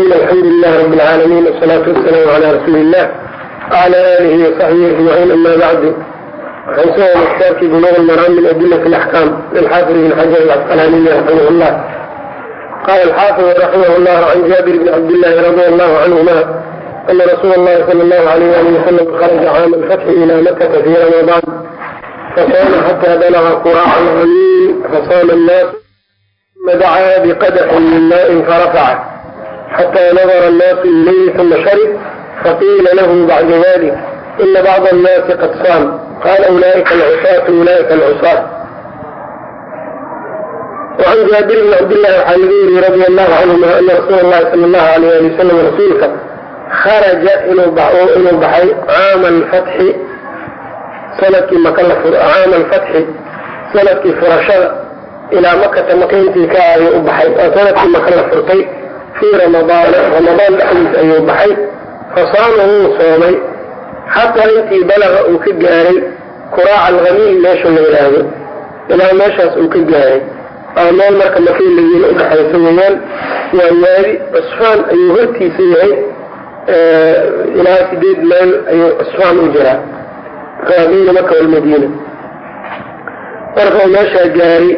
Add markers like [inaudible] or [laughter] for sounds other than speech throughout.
الرحيم الحمد لله رب العالمين والصلاة والسلام على رسول الله وعلى آله وصحبه أجمعين أما بعد waxaan soo wada kitaabkii buluuq almaraam min adilati alaxkaam lilxaafid ibn xajar alcasqalaaniyi raximah llah qala alxaafid raximah llah can jaabir bni cabdillahi radi allahu canhuma ana rasuula allahi sala allahu alayh ali wasalam kharaja caama alfatxi ila makata fi ramadaan fasama xata balaga quraaca alghamiim fasama annaas uma dacaa biqadaxin min maain farafaca annaasu ilayhi uma sharib faqiila lahu bacda dalik ina bacda annaasi qad saam qala ulaaika alcusaatu ulaaika alcusaat wacan jaabir bni cabdillahi waxaa laga yiri radia allahu canhuma ana rasuula allahi sala allahu alayh ali wasalam rasuulka kharaja inuu baxay caama alfatxi sannadkii maka la caama alfatxi sannadkii furashada ilaa makata maka intii ka ayuu u baxay waa sannadkii maka la furtay fii ramadaana ramadaan dhexdiis ayuu baxay fasaama wuu soomay xataa intii balaga uu ka gaaray kuraaca alhamiil meesha la yidhaahdo ilaa meeshaas uu ka gaaray waa meel marka makay layiin udhexaysa weyaan waa waadi cusfaan ayuu hortiisa yahay ilaa sideed mayl ayuu cusfaan u jiraa bayna maka walmadiina marka uu meeshaa gaaray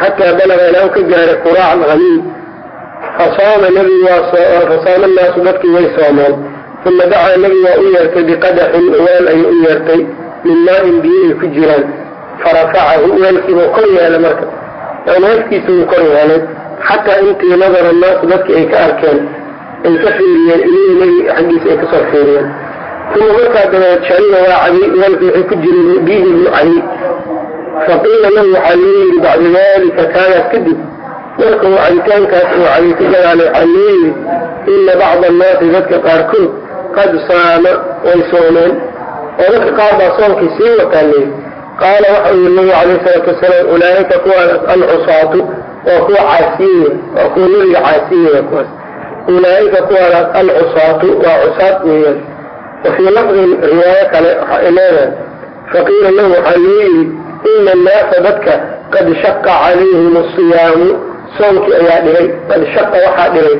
xataa balaga ilaa uu ka gaaray kuraaca alhamiil fasaama nabigu fasaama naasu dadkii way soomeen uma dacaa nabigu waa u yeertay biqadaxin weel ayuu u yeertay min maain biyo ay ku jiraan. Farafacahu weelkiibuu kor yeelay marka. Yani afkiisa wuu kor yeelay xataa intii nadara naasu dadkii ay ka arkeen ay ka fiiriyeen ilihii nebi xaggiisa ay ka soo fiiriyeen. Uma markaa dabeed shariba waa caday weelka waxay ku jiray biyihii buu caday faqiila lahu waxaa loo yidhi bacda dalika kaagaas kadib marka uu cabitaankaas uu caday ka gadaale waxaa ina bacda annaasi dadka qaarkood qad saama way soomeen. Oo dadka qaar baa soomkii sii wataanay. Qaala waxa uu yiri nabiga calayh salaatu wasalaam ulaaika kuwaas alcusaatu waa kuwa caasiyeya waa kuwa nebiga caasiyeya kuwaas. Ulaaika kuwaadaas alcusaatu waa cusaad weeyaan. Wa fii lafdin riwaayo kale waxa ay leedahay faqiila lahu waxaa loo yidhi ina annaasa dadka qad shaqa calayhim asiyaamu soomkii ayaa dhigay qad shaqa waxaa dhigay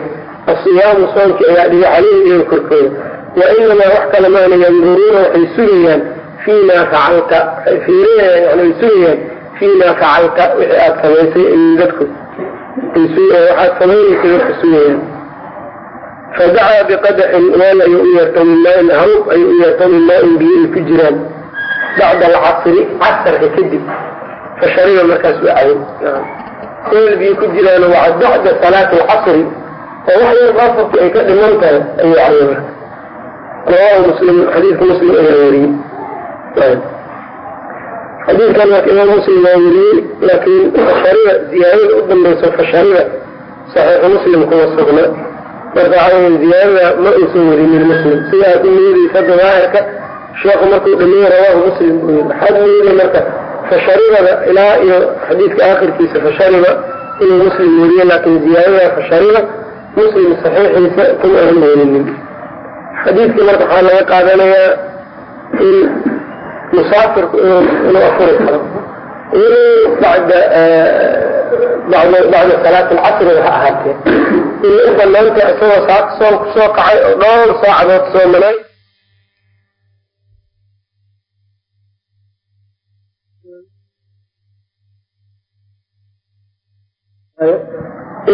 asiyaamu soomkii ayaa dhigay calayhim iyaga korkooda wa inamaa wax kale maana yanduruuna waxay sugayaan fii ma facalta way sugayaan fii ma facalta wixii aada samaysay ay dadku waxaad samaynaysa dadka sugayaan fadacaa biqadaxin weel ayuu u yeertay min maain hawb ayuu u yeertay min maain biyo ay ku jiraan. Bacda alcasri casarka kadib. Fa shariba markaas waa caday biyo ku jiraan waa bacda salaati alcasri oo wax yar afarki ay ka dhiman tahay ayuu caday marka. Rawahu muslim xadiidka muslim ayaa weriyey xadiidkan marka imaam muslim waa weriyey laakiin fashariba ziyaadada u dambayso fashariba saxiixu muslim kuma sugna. Marka waxaa wey ziyaadada ma uusan werinin muslim. Sidaas u meedaysa hadda daahirka sheekhu markuu dhameeyey rawaahu muslim buu yiri maxaad meeday marka fasharibada ilaa iyo xadiidka aakhirkiisa fashariba inuu muslim weriye laakiin ziyaadada fashariba muslim saxiixiisa kuma aan werinin xadiidka marka waxaa laga qaadanayaa in musaafirku inuu afuri karo weli bacda bacda salaati alcasriga ha ahaatee inay u banaanta isagoo saaka soom ku soo kacay oo dhowr saacadood soomanay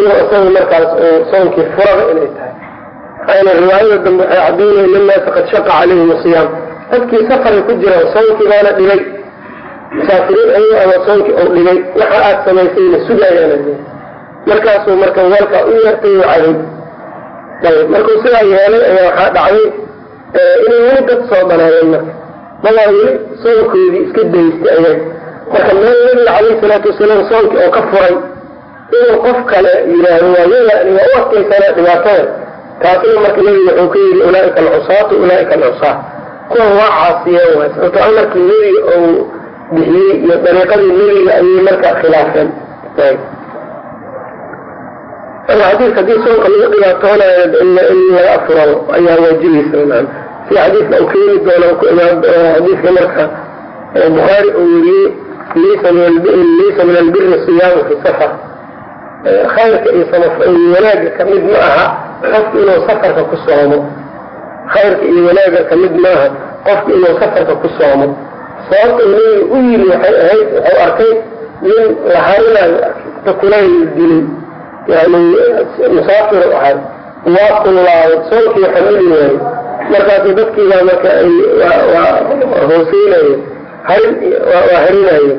inuu isaga markaas soomkii furada inay tahay. Maxaa riwaayada dambe waxay cadaynaya linaasa qad shaqa calayhim asiyaam dadkii safaray ku jiraan soonkii baana dhigay. Musaafiriin ayaga ama soonkii oo dhigay. Waxa aad samaysayna sugaayaan markaasuu marka weelkaa u yeertay u caday. Ayb markuu sidaa yeelay ayaa waxaa dhacday inay weli dad soo banaayeen marka. Madaa weli soonkoodii iska daystay ayaga marka meel nabiga calayhi salaatu wasalaam soonkii oo ka furay inuu qof kale yidhaahdo waa yada waa u adkaysanaa dhibaatada taasina marka nebiga wuxuu ka yidhi ulaaika alcusaatu ulaaika alcusaat kuwan waa caasiyeen waay sababto amarkii nebiga ou bixiyey iyo dariiqadii nebiga ayay marka khilaafeen. Xadiis haddii soonka lagu dhibaatoonayo in laga afurado ayaa waajibaysa si xadiiska u keeni doono xadiiska marka bukhaari uu weriyey laysa min albiri siyaamu fi safar khayrka iyo wanaagga ka mid ma aha qofku inuu safarka ku soomo. Khayrka iyo wanaaga ka mid maaha qofku inuu safarka ku soomo. Sababta nabiga u yiri waxay ahayd wuxuu arkay nin la harinayo takulayl dilay yani musaafir ahay. Waa kullaaday soonkii xamili waaye markaasu dadkiibaa marka ay hooseynaye harin waa harinaye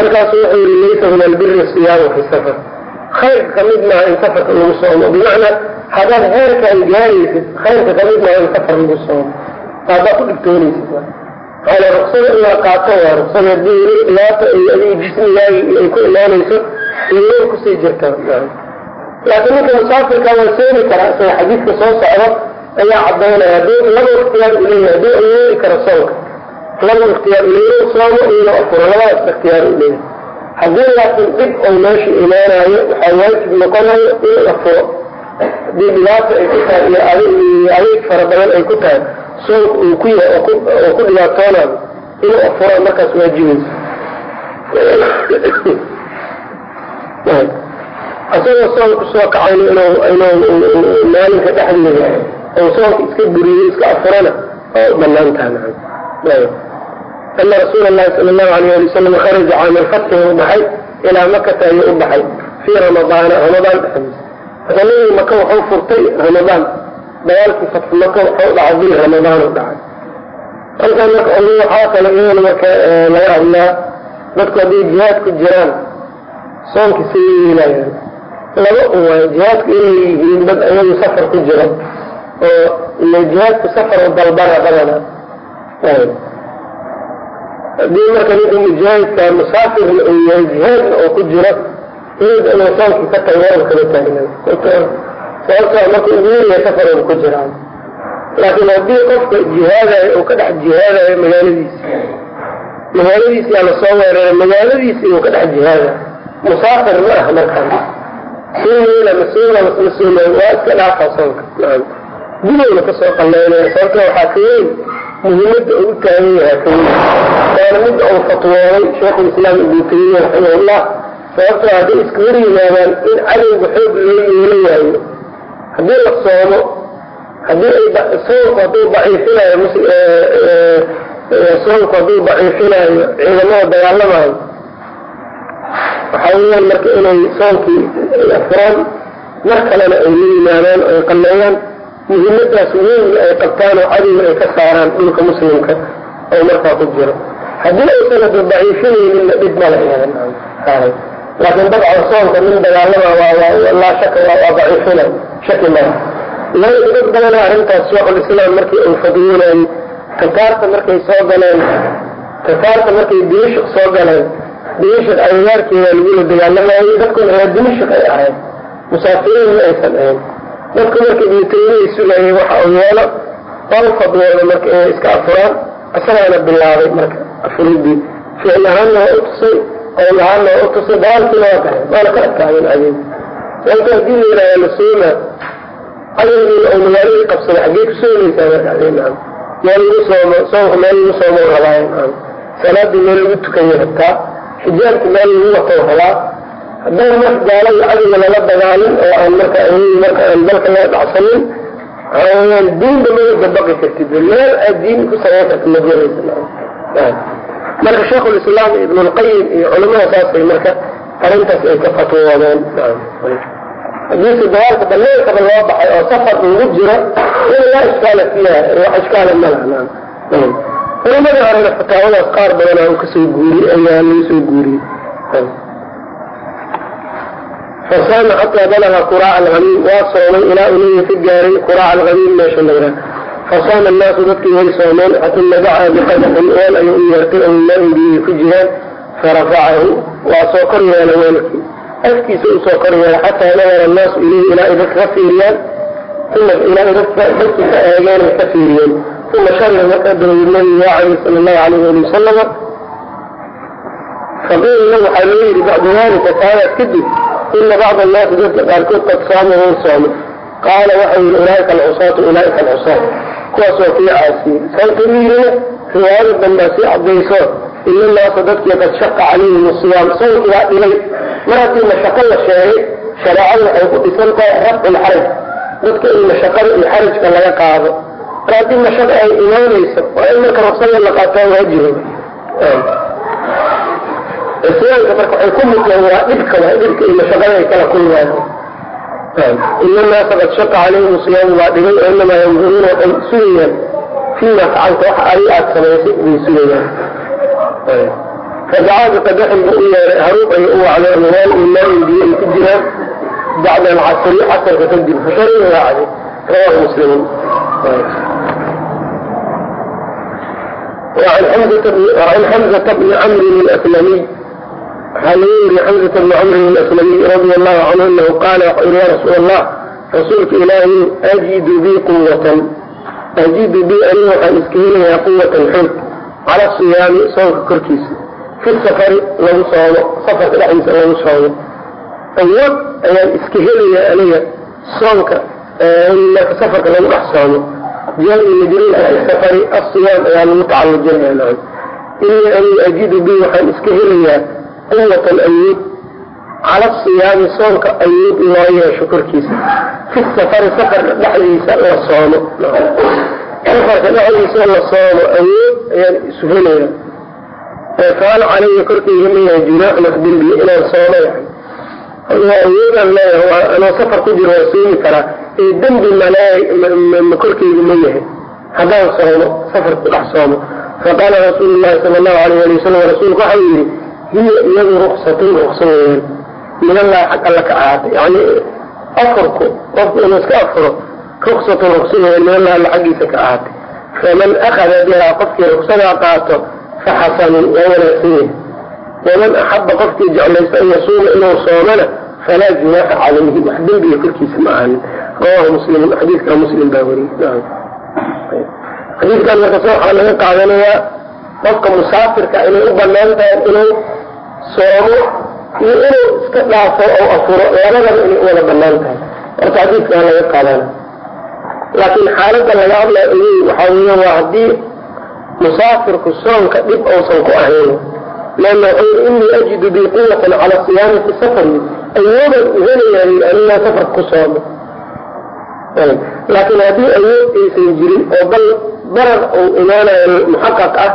markaasu wuxuu yihi laysa min albiri siyaamu fi safar. Khayrka ka mid maaha in safarka lagu soomo. Bimacnaa haddaad heerkaan gaaraysid khayrka ka mid maaha in safar lagu soomo. Haddaad ku dhibtoonaysid maana ruksada in la qaato waa ruksada haddii ilaata ay adiga jismigaagi ay ku imaanayso iyoor ku sii jirta laakiin ninka musaafirka waa seeni karaa isaga xadiidka soo socdo ayaa cadaynaya haduu laba ikhtiyaar u leeyahay haduu awoodi karo soonka laba ikhtiyaar uleeya soomo iyona afuro labadaas ikhtiyaar u leeyahay. Haddii laakiin dhib oo meesha imaanayo waxaa waajib noqonayo in la furo. Hadii dhibaata ay ku tahay iyo adeeg fara badan ay ku tahay soonka uu ku yahay oo ku dhibaatoonayo inuu afuro markaas waajibaysa [coughs] asagoo soon ku soo kacayn inuu maalinka dhexdeeda ou soonka iska buriyo iska afurana oo bannaan tahay ana rasuul lahi sal lahu alayh ali wasalam kharaja caama alfatxi u baxay ilaa makata ayuu u baxay fii ramadaana ramadaan dhexdiisa nabigi maka wuxuu furtay ramadaan dagaalkii fatxu maka wuxuu dhacay bil ramadaan u dhacay halkan marka olu waxaa kale iyadana marka laga hadlaa dadku hadday jihaad ku jiraan soonka say yeelayaan laba un waayo jihaadku inay yihiin dad ayagu safar ku jiro oo jihaadku safar dalbana badana haddii marka ninka mujaahidka musaafirna uu yahay jihaadna oo ku jiro id inuu soonki ka tago waa kala taagna sababtaa marka ugu yaryahay safar u ku jiraan. Laakiin haddii qofka jihaadayo uu ka dhex jihaadayo magaaladiisi magaaladiisi yaa la soo weeraray magaaladiisi uu ka dhex jihaadayo musaafir ma ah markaan. Suumayna masuula masuula waa iska dhaafa soonka gudowna ka soo qalleynaya sababta waxaa ka weyn. Muhiimada ugu taagan yahaa ka weyn waana midda uu fatwooday sheikhulislaam ibnu taymiya raximahullah sababtoo hadday iska yimaadaan in cadowga xoog loo yeelo waayo haddii la soomo haddii ay soonku hadduu daciifinayo soonku hadduu daciifinayo ciidamada dagaalamayo waxaa weyaan marka inay soonkii afuraan mar kalena ay la yimaadaan ay qalleeyaan muhiimadaas weyn ay qabtaan oo cadowga ay ka saaraan dhulka muslimka oo markaa ku jiro haddii aysan hada daciifinayninna dhib male laakiin dabcan soonka nin dagaalama laa shaka waa daciifina shaki male laakiin dad badana arrintaas sheekhulislaam markii uu fadwoonayay tataarta markay soo galeen tataarta markay dimashik soo galeen dimashik agagaarkeeda lagula dagaalamayay dadkuna reer dimashik ay ahayd musaafiriin ma aysan ahayn. Dadku marka ibnu taymiya sugayay waxa uu yeelo oo fadwooda marka inay iska afuraan isagaana bilaabay marka afuridii ficil ahaanna waa u tusay qowl ahaanna waa u tusay dagaalkiina waa gahay waana ka adkaadeen cadeed sababto haddii la yidhahda la sooma. Cadowgiina oo magaaladii qabsaday xaggee ku soomaysaa marka meel lagu soomo soonka meel lagu soomo rabaayo salaadii meel lagu tukaya rabtaa xijaabki meel lagu wato rabaa. Haddana marka gaalada cadowga lala dagaalin oo aan marka marka aan dalka laga dhacsanin diinba maga dabaqi kartid. Meel aad diin ku samayn karta ma jiraysa marka sheikhulislaam ibnu lqayim iyo culamada saasay marka arrintaas ay ka fatwoodeen. Hadiise dagaalka banankaba loo baxay oo safar lagu jiro in laa ishkaala fiiha wax ishkaala ma laha culamada horena fataawadaas qaar badanaa u ka soo guuriy ayaa lagu soo guuriyey fasaama xataa balaga quraaca alhamiim waa soomay ilaa inuu ka gaaray quraaca alhamiim meesha layra fasaama annaasu dadkii way soomeen xatuma dacaa biqadaxin weel ayuu u yeertay oo maain biyihii ku jiraan farafacahu waa soo kor yeela weelkii afkiisa u soo kor yeela xataa nadara annaasu ilayhi ilaa dadka ka fiiriyaan uma ilaa dadka ka eegeen ay ka fiiriyeen uma shariba markaa dabadeed nabigu waacayay sala allahu alayh ali wasalama faqiila waxaa loo yidhi bacda dalika taadaas kadib ina bacda annaasi dadka qaarkood qad saama way soomay qaala waxau yihi ulaaika alcusaatu ulaaika alcusaat kuwaas waa kii u yidhina riwaayada dambaa sii cadayso ina naasa dadkii qad shaqa calayhim asiyaam soonkii baa dhibay mar haddii mashaqo la sheegay shareecadu waxay ku dhisan tahay rafcu lxaraj. Dadka in mashaqada iyo xarajka laga qaado. Mar haddii mashaqa ay imaanayso waa in marka ruksada la qaataa waajiba islaamka marka waxay ku muteen waa dhibka waa dhibka iyo mashaqada ay kala kulmayaan inamaa faqad shaqa calayhim siyaamu baa dhigay inamaa yanduruuna waxay sugayaan fiima facalta wax adi aad samaysay bay sugayaan fadacaa biqadaxin buu u yeeray haruub ayuu u wacday minaan imaain biyo ay ku jiraan. Bacda alcasri casarka kadib fashariba raacday rawahu muslimin وعن حمزة بن عمرو الأسلمي وعن حمزة بن عمرو الأسلمي حليل حمزة بن عمرو الأسلمي رضي الله عنه أنه قال يا رسول الله رسولك إلهي أجد بي قوة أجد بي أني وحن إسكهيني قوة حب على الصيام صوت كركيس في السفر لو صوم سفر الحديث لو صوم أول أيام إسكهيني أني صومك إنك سفر لو أحصانه جاء يدري في السفر الصيام يعني متعلق جميعا نعم quwat alyuud cala siyaami soonka ayuud loo yeesho korkiisa. Fi safari safarka dhexdiisa la soomo. Safarka dhexdiisa la soomo awood ayaan isu helaya faal calaya korkayga leeyahay junaaxnas dembiga inaan soomo yahay. Awoodaan leeyahay anoo safar ku jiro waa soomi karaa. Ee dembi male korkayga ma yahay. Haddaan soomo safar dhex soomo. Faqaala rasuulu llahi sala allahu alayh ali wasalam rasuulku waxau yidhi هي iyadu ruksatun ruksa weyaan min allahi xag alla ka ahaatay yani afarku qofku inuu iska afuro ruksatun ruksa weyaan min allahi alla xaggiisa ka ahaatay faman akada bihaa qofkii ruksadaa qaato faxasanun waa wanaagsan yahay. Waman axaba qofkii jeclaysta an yasuuma inuu soomana falaa junaaxa calayhi. Wax dembiga korkiisa ma ahanin rawahu muslimun xadiidkaa muslim baa wariyey xadiidkan markas waxaa laga qaadanayaa qofka musaafirka inay u bannaan tahay inuu soomo iyo inuu iska dhaafo oo afuro labadaba inay wada bannaan tahay. Horta xadiidkaa laga qaadana laakiin xaaladda laga hadlaya waxaa weya waa haddii musaafirku soonka dhib uusan ku ahayn leanna wuxuu inii ajidu bi quwatan cala siyaami fi safari awoodan uhelayaay anigaa safarka ku soomo laakiin haddii awood aysan jirin oo bal barar uu imaanayo muxaqaq ah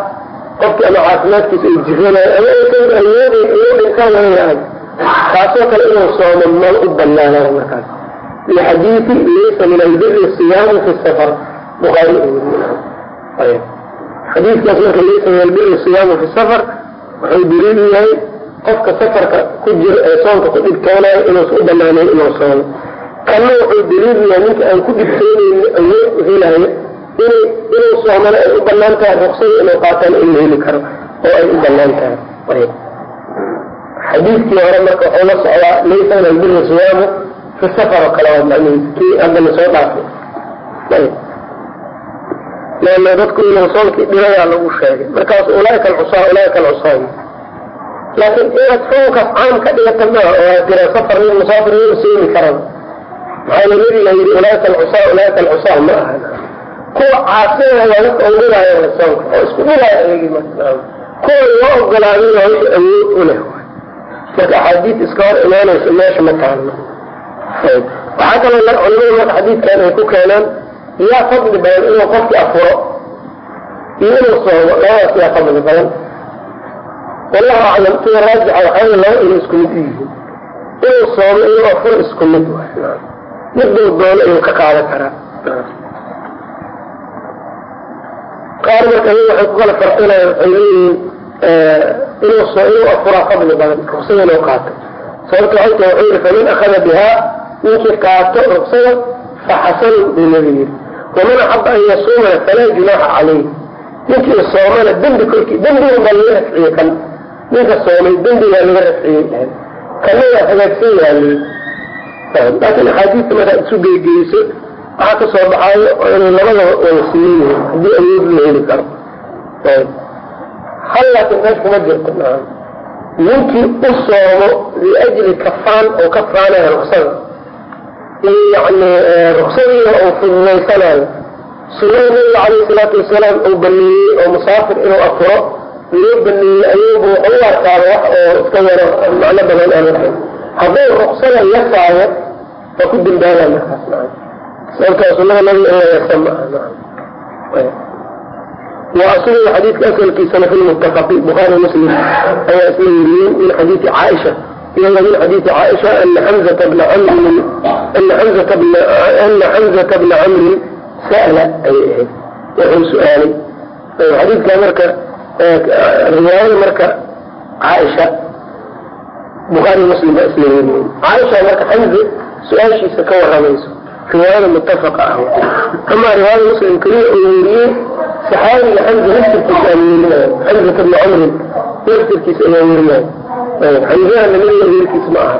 qofki ama caafimaadkiisa ay jiranayo ama awoodeyn awood insan wayaan taasoo kale inuu soomo ma u banaanaan markaas. Lixadiidi laysa min albiri siyaamu fi safar buhaari ayb marka laysa min albiri siyaamu fi safar wuxuu daliil u yahay qofka safarka ku jira ee soonka ku dhibtoonayo inuusan u banaanayn inuu soomo. Kanna wuxuu daliil u yahay ninka aan ku dhibtoonayni awood u helayo inuu soomana ay u bannaan tahay ruksada inuu qaatana in la heli karo oo ay u bannaan tahay xadiidkii hore marka wuxuu la socdaa laysa min albiri siyaamu fi safar oo kale waa macnihiisa kii haddana soo dhaafay. Leanna dadku inuu soonkii dhirayaa lagu sheegay. Markaas ulaaika alcusaa ulaaika alcusaay laakiin inaad soonkaas caam ka dhigata maaha oo tira safar musaafir iyada soomi karan maxaa nabiga yidhi? Ulaaika alcusaa ulaaika alcusaa ma aha kuwa caasina laga ogolaayo soonka. Oo isku dhilaayo ayagii kuwa loo ogolaaday waa wixii awood u leh. Marka axaadiis iska hor imaanaysa meesha ma taalo waxaa kaloo culimadu marka xadiidkan ay ku keenaan yaa fadli badan inuu qofkii afuro iyo inuu soomo labadaas yaa fadli badan. Wallahu aclam sida raajixa waxaa laba inay isku mid yihiin. Inuu soomo inuu afuro isku mid miduu doono ayuu ka qaadan karaa qaar marka waxay ku kala farqinayan waxay leeyihiin inuu inuu afuraa fadli badan ruksada inuu qaato. Sababta waxay wuxuu yihi faman akhada bihaa ninkii qaato ruksada faxasanun buu nabi yiri waman axaba an yasuumana falaa junaaxa calayh ninkii soomana dembi korkii dembiga baa laga rafciyey kan ninka soomay dembigaa laga rafciyey kana waa hagaagsan yahay laakiin axaadiista markaad isu geygeyso waxaa ka soo baxaayo oo inay labadaba wada siman yihiin haddii awood la heli karo. Hal laakiin meesh kuma jirto ninkii u soomo liajli kafaan oo ka faanayo ruksada yani ruksadiina uu fududaysanayo sunada nabiga calayhi salaatu wasalaam uu baneeyey oo musaafir inuu afuro. Loo baneeyey ayuuba wuxuu u arkaaba wax oo iska yaro macno badan aan lahayn. Hadduu ruksada yasaayo waa ku dambaabaa markaas sababtaa sunada nabiga in la yasa ma aha وأصله xadيiثka أslkiisana في المتفق بخاري مسلم ayaa isla weriyeen min xadيiثi cاaشha iyada min xadيiثi cاaشha أna حمزة بن cmri أna حمزة بna cمri sأla ayay ahayd wuxuu su-aalay xadiidka marka riwaayada marka caaisha bukhaari muslim baa isla weriyeen caaisha marka xamze su-aashiisa ka waramayso riwaayada mutafaqa ah. Ama riwaayada muslim keliya uu weriyey saxaabiga xamze laftirkiisa aan werinay xamzata bni cumrin laftirkiisa ayaa werinay xamzaha nabiga weerkiis ma aha.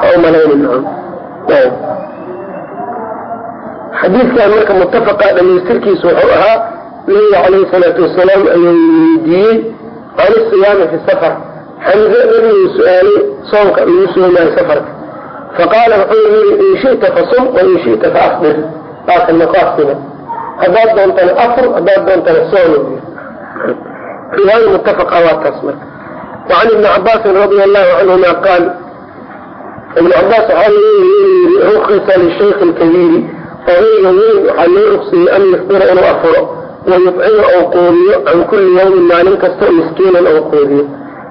Ha u malaynin xadiidkan marka mutafaqa dhamaystirkiisa wuxuu ahaa nabiga calayhi salaatu wasalaam ayuu weydiiyey can isiyaami fi safar. Xamze nabiguu su'aalay soonka lagu soomayo safarka faqaala wuxuu yii in shita fasum wain shita faafdir laakina kuafsida haddaad doontana afur haddaad doontana soon riwaaya mutafaqa waa taas marka wacan ibni cabaasin radia allahu canhuma qaal ibn cabaas waxaa laga yii rukhisa lishaykhi lkabiiri odayga weyn waxaa loo rugsiyey an yufdira inuu afuro wayucimu ou quudiyo can kulli yawmin maalin kasta miskiinan ou quudiyo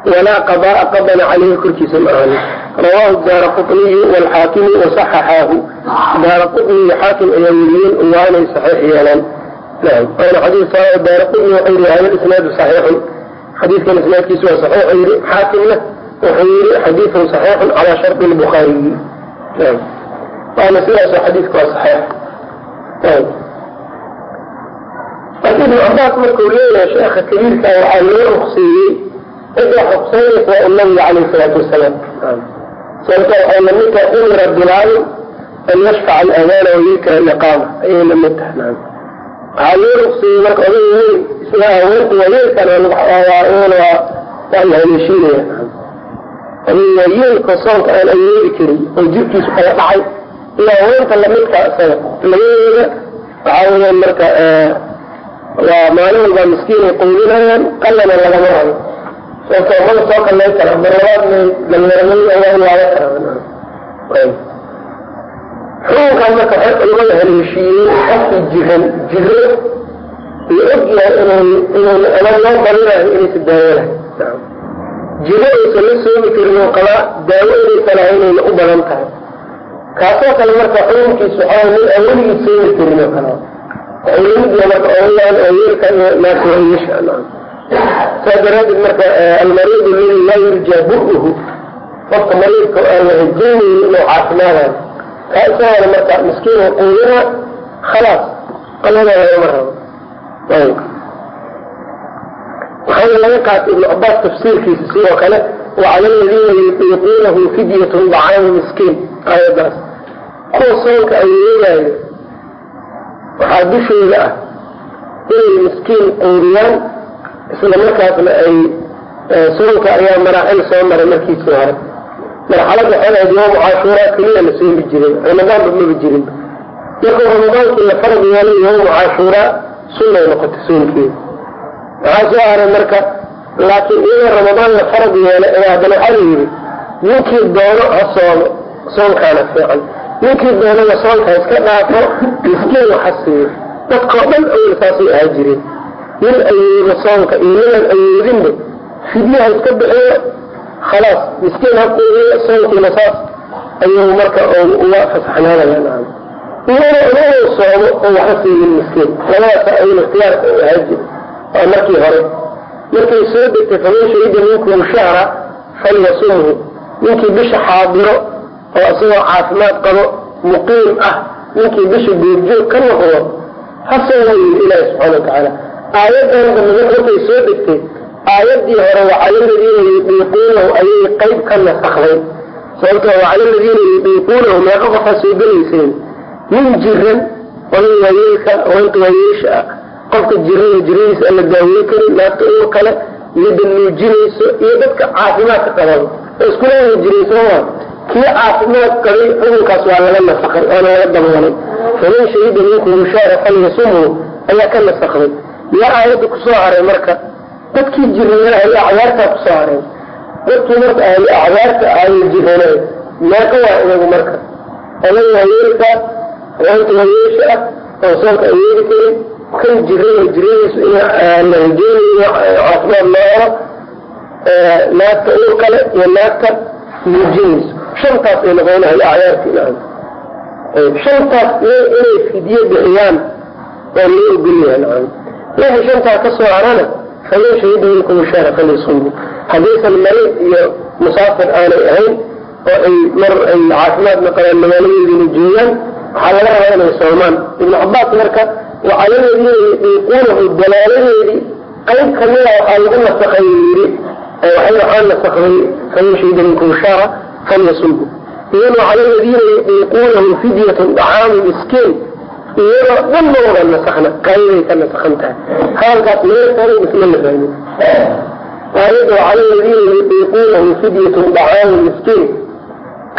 walaa qadaaa qadana caleyhi korkiisa ma ahani rawaahu daara quniyu wlxaakimu wasaxaxaahu daara quni iyo xaakim ayaa weriyeen waa inay saxiix yeelaan. Daara quni wuxuu yihi hada isnaadu saxiixun? Xadiidkan isnaadkiisu waa saxiix yii xaakimna wuxuu yihi xadiidun saxiixun calaa shardi lbukhaariyi waana sidaasoo xadiidku waa saxiix. Marka ibnu cabaas markuu leeyahay sheekha kabiirka waxaa loo ruqseeyey cidda ruqsaynaysa waa nabiga caleyh salaatu wasalaam sababta waxay la mid tahay umira bilaal an yashfaca aladaana wayukra liqaama ayay la mid tahay waxaa loo ruqseeyey marka oday weyn isla haweenku waayeelkan waa waa la haleeshiinaya oday waayeelka soonka aan awoodi karin oo jirkiisu kala dhacay iyo haweenta lamidka isaga labadeeda waxaa weyaan marka waa maalin walbaa miskiinay quudinayaan qalana lagama rabo sababto mada soo kalay kara marlabaadna dalinyarnimada waa in laaga kara xukunkan marka waxay culimada haleeshiiyey qofkii jiran jiro iyo og yahay inuu ama loo barinayo inaysa daawo lahay jiro aysan la soomi karin oo qabaa daawo inaysa lahaynayna u badan tahay kaasoo kale marka xukunkiisu waxaa mid aan weligii soomi karin oo kale waxay la mid yahay marka olayaan oo yeelka naasiwayasha saa daraadeed marka almariid aladi laa yurjaa buruhu qofka mariidka aan la rajaynaynin inuu caafimaadayo kaa isagana marka miskiin quudina khalaas qalada lagama rabo waxaana laga qaatay ibnu cabaas tafsiirkiisa sidoo kale wacala aladiina yutiiquunahu fidyatun dacaamu miskiin aayadaas kuwa soonka ay yeegaayo waxaa dushooda ah inay miskiin quudiyaan isla markaasna ay soonka ayaa maraaxil soo maray markiisii hore. Marxalada waxay ahayd yoomu cashuuraa keliya la soomi jiray ramadaanba maba jirin. Markuu ramadaankii la farad yeelay yoomu cashuuraa sunnay noqotay soonkeeda waxaa soo haray marka laakiin iyadoo ramadaan la farad yeelay ayaa haddana waxaa la yidhi ninkii doono ha soomo soonkaana fiican. Ninkii doonada soonka iska dhaafo miskiin waxa siiyo dadkao dhan awel saasay ahaa jireen nin awoodo soonka iyo ninaan awoodinba fidyaha iska bixiyo khalaas miskiin ha quudiyo soonkiina saas ayuu marka uga fasaxnaanaya iyana inuu soomo oo waxa siinin miskiin labadaas ayuu ikhtiyaarka u ahaa jira waa markii hore. Markay soo degtay faman shahida minkum shahra falyasumhu ninkii bisha xaadiro oo isagoo caafimaad qabo muqiim ah ninkii bisha goorjoog ka noqdo hasooga yiri ilaahi subxaana watacaala aayadan dambe markay soo degtay aayadii hore wacala ladiina yudiiquunahu ayay qayb ka nasakday sababto wacala ladiina yudiiquunahu meeqa qofaa soo gelayseen nin jiran oday waayeelka haweenta waayeesha ah. Qofka jirada jiradiisa aan la daawey karin naagta uur kale midda nuujinayso iyo dadka caafimaadka qababa oo iskulaha jiray sooma kii caafimaad qabay xukunkaas waa laga nasakay waana laga daboolay faman shahida minkum mushaara falyasumhu ayaa ka nasakday yaa aayadda ku soo haray marka. Dadkii jirana ahli acdaartaa ku soo hareen dadkii marka ahli acdaarta ahli jiraneen meeqa waa iyagu marka. Odaga hayeelka haweenta hayeesha ah oo soonka ayeeli karin kan jirana jiradiisu in la rajeynayo caafimaad loo helo naagta uur kale iyo naagta muujinayso shantaas ay noqon ahli acdaartii naam shantaas inay fidye bixiyaan waa loo ogolyahay wixii shantaa ka soo harana faman shahida minkum shahra marid iyo musaafir aanay ahayn oo ay mar ay caafimaadna qabaan magaaladeediina joogaan waxaa laga rabaa inay soomaan. Ibnu cabaas marka wacaladeediina yudiiquunahu dalaaladeedii qayb kamida waxaa lagu nasakay yiri waxaa nasakday faman shahida minkum shahra falyasumhu iyan wacala ladiina yudiiquunahu fidyatun dacaamu miskiin iyadoo dhan ma wada nasakna qaybay ka nasakhan tahay. Hadalkaas meelkale isma la fahmin aayadda wacala ladiina yudiiquunahu fidyatun dacaamu miskiin.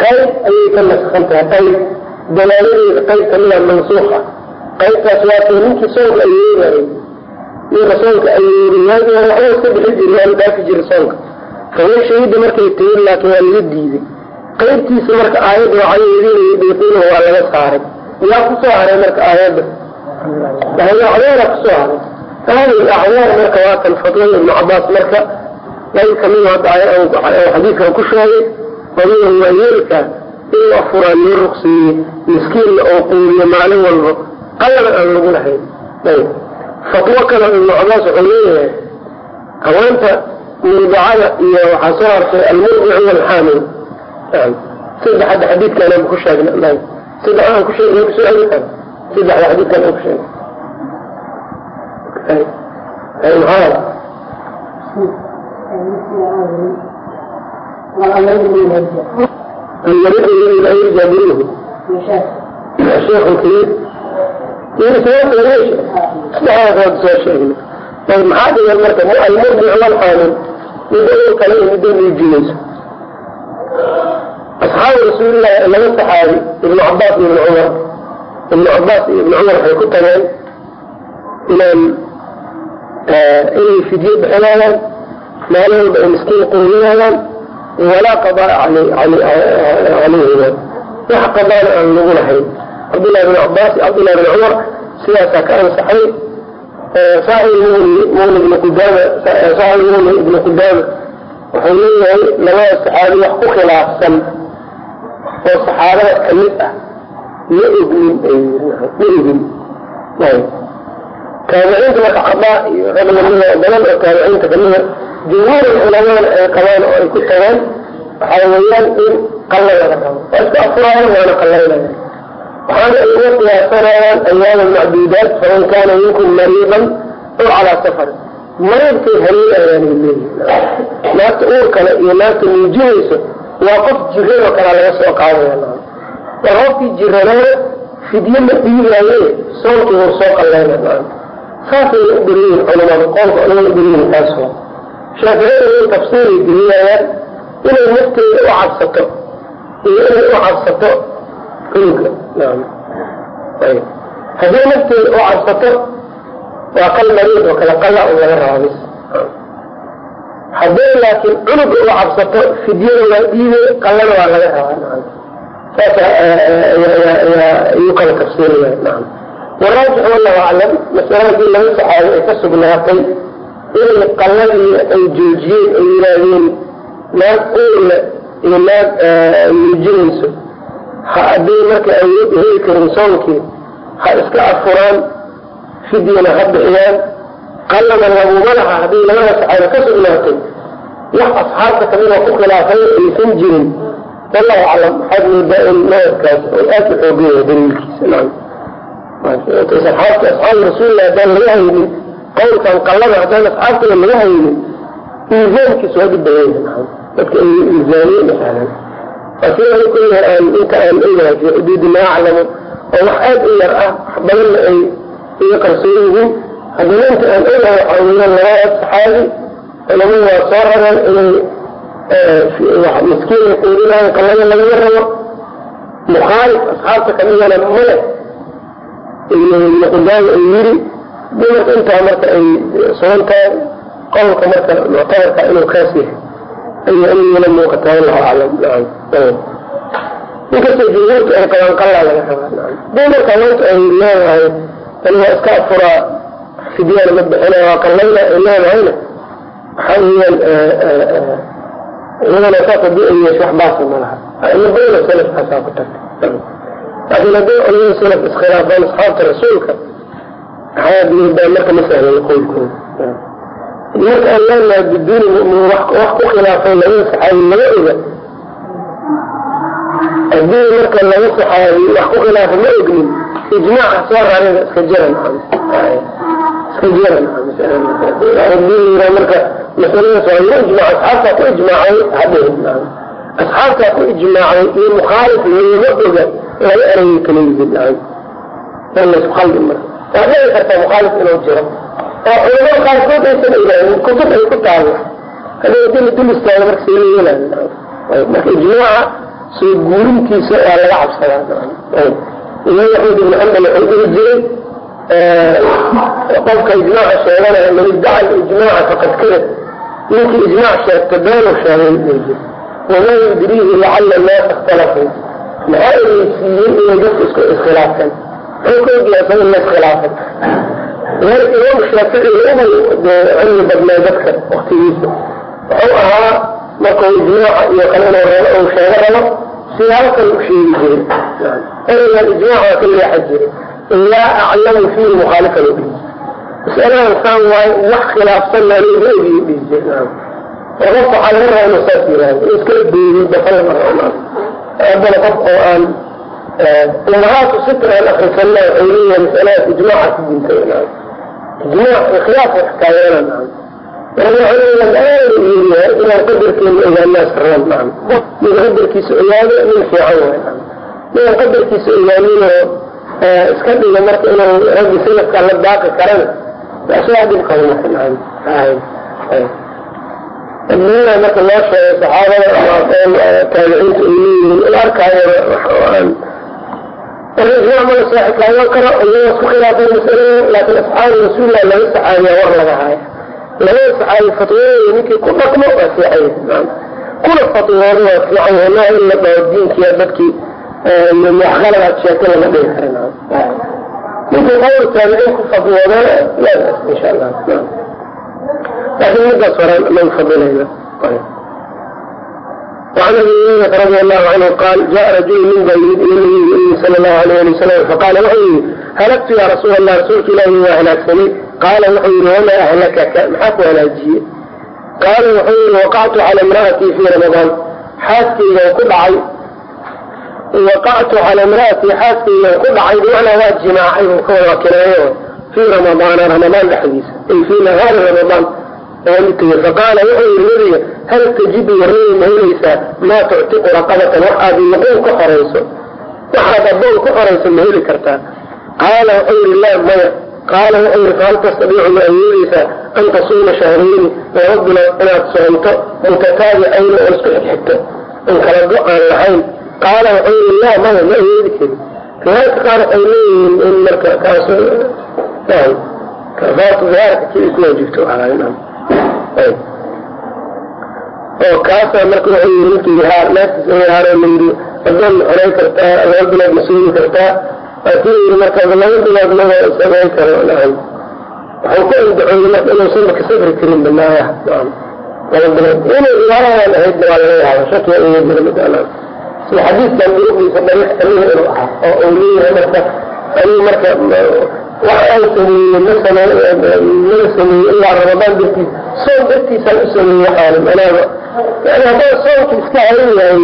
Qayb ayay ka nasakhan tahay qayb dalaaladeeda qayb kamida mansuuqa qaybtaas waa kay ninkii soonka ayeebayay ninka soonka ayeebayay waxba iska bixi jiri waanu dhaafi jiri soonka. Faman shahida markay tayin laakiin waa laga diiday. Qaybtiisa marka aayadda wacaladiina yudiiquunahu waa laga saaray yaa ku soo haray marka aayadda? Acdaara ku soo haray? Hadi acdaar marka waa kan fadlada ibnu cabaas marka qayb ka mid xadiidkan ku sheegay. Adiga waa yeelka in la afuraa loo ruqsiiyey miskiinna oo quudiyo maalin walba. Qalana aan lagu lahayn. Ayb fatwo kale ibnu cabaas wuxuu leeyahay haweenta murdacada iyo waxaa soo hartay almurdicu walxaamil. Saddex hadda xadiidkaan ku sheegna saddex aan ku sheegay kusoo celi karo saddexda xadiidkan aan ku sheegay maxaa المريض الذي لا يرجى منه شيخ كبير يرسل ليش استعاذ هذا شيخنا طيب محاد المرتب المرضع والحامل يدعو كلام يدعو يجيز أصحاب رسول الله لما صحابي ابن عباس بن عمر ابن عباس بن عمر waxay ku tageen inaan inay fidye bixinayaan maalin walba ay miskiin quudinayaan walaa qadaa calayhima wax qadaana aan lagu lahayn cabdullahi bin cabaas iyo cabdullahi bin cumar sidaasaa ka ansaxay saaxib mawli ibn qudaama saaxib mawli ibn qudaama wuxuu leeyahay labada saxaabi wax ku khilaafsan oo saxaabada ka mid ah. Ma ognin ma ogin taabiciinta marka cadaa iyo rag lamida badan oo taabiciinta kamida jumhuur culamada ay qabaan oo ay ku tagaan waxaa weeyaan in qalla laga rabo. Waa isku afuraayan waana qallaynaya waxaana ay qiyaasanayaan ayaama macduudaat faman kaana minkum mariidan aw calaa safar. Mariidkay haliilayaan ay leeyihiin naagta uur kale iyo naagta muujinayso waa qof jiran oo kalea laga soo qaadaya waa qofkii jiranaa fidye ma dhiibaaye soonkii war soo qallayna saasay u beriyihin culamada qoolka culamada u beriyihin taas way tafsiiray geliyayaan inay nafteeda u cabsato iyo inay u cabsato cunuga haddii nafteeda u cabsato waa kal mariid oo kale qalla u laga rabaa haddii laakiin cunuga u cabsato fidyada waa dhiibe qallana waa laga rabaa. Naam saasa ayuu kala tafsiiraya naam. Waraajix wallahu aclam masaladii laba saxaabi ay ka sugnaatay inay qalladii ay joojiyeen ay yidhaahdeen naag uurle iyo naag muujinayso haddii marka ay heli karin soonkii ha iska afuraan fidyana ha bixiyaan qallana laguma laha haddii labada saxaabi ka sugnaatay wax asxaabta kamida ku khilaafay aysan jirin wallahu aclam waxaad moodaa in madabkaas oo aad u xoogaya daliilkiisa naam asxaabta haddaan laga haynin qowlkan qallada haddaan asxaabtana laga haynin ilzaamkiis waa dhib badan dadka ay ilzaamiyeen sahlan laakiin ani aan inta aan ogahay xuduudi maa aclamu oo wax aad u yar ah wax badanna ay iga qarsoon haddana inta aan ogahay weeyaan labadaas saxaabi culamadu waa soo rareen inay miskiin ay quudinayo qallada lagaga rabo. Mukhaalif asxaabta kamidana male ibnu qudaama ay yiri dumarka intaa marka ay sugan tahay marka muctabarka inuu kaas yahay. Ayuu amigala muuqataa wallahu aclam inkastoo jumhuurta ay qabaan qalaa laga rabaa dii marka haweenta ay leedahay tani waa iska afuraa fidyana ma bixina waa qallayna ay leedahayna waxaa weeyaan iyadana saas haddii ay yeesho wax baasa ma laha. Ila ku tagtay laakiin haddii culimada salaf iskhilaafaan asxaabta rasuulka waxaa diidaa marka ma sahlan qowlkooda marka aan leenahay biduuni mumin wax ku khilaafay labada saxaabi laga oga haddii marka laga saxaabi wax ku khilaafa ma ognin ijmaaca soo rarida iska jiran iska jiran haddii la marka masaladaas ijmaac asxaabtaa ku ijmaacay iyo mukhaalif lagama oga laga waa dhici kartaa mukhaalif inuu jiro. Oo culamada qaarkood aysan ilaahin kutub ay ku taalo. Hadii haddii la dul istaago marka say la marka ijmaaca soo guurintiisa waa laga cabsadaa imaam axmed ibn xambal wuxuu dhihi jiray qofka ijmaaca sheeganaya man iddaca ijmaaca faqad kadab ninkii ijmaac sheegta beenu sheegay jir wamaa yudriihi lacala annaasa ikhtalafuu maxaa inaysiiyey inay dadku isku iskhilaafsan? Muxuu ka ogyahay isaga la iskhilaafay imaam shaafici ubay cilmi badnaa dadka waktigiisa wuxuu ahaa markuu ijmaaca iyo kale inuu ou sheego rabo sida halkan u sheegi jiray. Ereygan ijmaac waa jiray ilaa aclamu u dhihi masaladan saan waayo wax khilaafsan maa looga ogiyo dhihi jiray oo waxaa laga rabaa inuu saas yiraahdo in iskala beeriyo dafal haddana qof oo aan umahaatu sitra aan akrisanna waxay leeyahay masaladaas ijmaaca ku dintay ijmaac khilaaf wax inaan qadarkeena ogaanaa saraan maa min qadarkiisa ogaado min fiican waay minaan qadarkiisa ogaaninoo iska dhiga marka inuu raggi salafka la daaqi karana qaba marka marka loo sheegay saxaabada taabiciinta ay leeyihiin in arkaayo mala saaxi taagan karo iyagoo isku khilaafay masalada laakiin asxaabu rasuulilah laga saxaabiya war laga haayo. Labada saxaabi fatwooda ninkii ku dhaqmo waa fiican kuna fatwooda waa fiican maa in la dhaho diinkiya dadkii waxqaladaad sheeko lama dhigi karin ninka dhawr taabicin ku fadwoodana waadaas insha allah laakiin midaas horaan lagu fadilayna وعن ابي هريره رضي الله عنه قال جاء رجل من بيت الى النبي صلى الله عليه وسلم فقال وحي هلكت يا رسول الله رسولك الهي واهلكتني قال وحي وما اهلكك محاك وهلاجيه قال وحي وقعت على امرأتي في رمضان حاسي وكبعي حاسكي لو كدعي وقعت على امرأتي حاسكي لو كدعي بمعنى واد جماعي وكورا كنايو في رمضان رمضان الحديث اي في نهار رمضان فقال وحي النبي هل تجد ورين مهليسا ما تعتق رقبة وحاد يقول كحريسو وحاد أبوه كحريسو مهلي كرتا قال وحي الله ميا قال وحي فهل تستطيع مهليسا أن تصوم شهرين وربنا أنا تصومت متتابعين واسكت حتى إن خلقوا qaala waxay yihi laa maya ma awoodi karin. Riwaayadka qaar waxay leeyihiin in marka kaas kafaatu ihaarka ki ku waajibto oo kaasaa marka waxay yihi ninkii ihaar naagtiis in ihaaroo layidhi adoon xoray kartaa ama hal bilood ma suugi kartaa laakiin yii marka laba bilood maba samayn karo nacam. Waxau ku andacooyay marka inuusan maka safri karin banaayaha nacam. Laba bilood. Inay ihaaraan ahaydna waa laga yaaba shakiya iyo jirmid sida xadiiskan duruqdiisa dariiq inuu ahaa oo uu leeyahay marka ayuu marka wax aan sameeyey ma mana sameeyey ilaa ramadaan dartiis soon dartiisaan u sameeyey xaalim anaaba yani haddaan soonka iska hayn yahay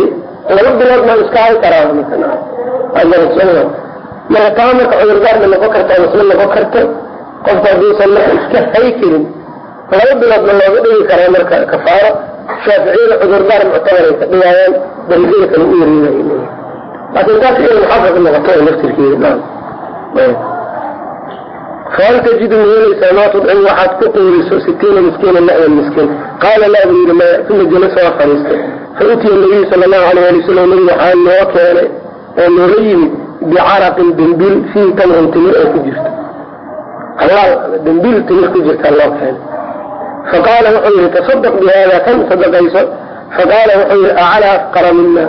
laba bilood maan iska hayn karaa marka taa marka cudurdaarna noqon karta masla noqon karta qofka hadduusan marka iska hay karin laba biloodna looga dhigi karaa marka kafaaro shaaficiyada cudurdaar muctabaray ka dhigayaan darajada kale u yareeyahay laakiin taas inay muxaqaq noqoto laftirkeeda فهل تجد مهليسا ما تطعم واحد كقول ستين مسكينا لا مسكين قال لا أريد ما ثم جلس وخرجت فأتي النبي صلى الله عليه وسلم النبي حال وكان نريم بعرق دنبيل فيه تمر تمر أو كجرت الله دنبيل تمر كجرت الله كان faqaala wuxuu yihi tasadaq bi hada kan sadaqayso faqaala wuxuu yihi aclaa afqara mina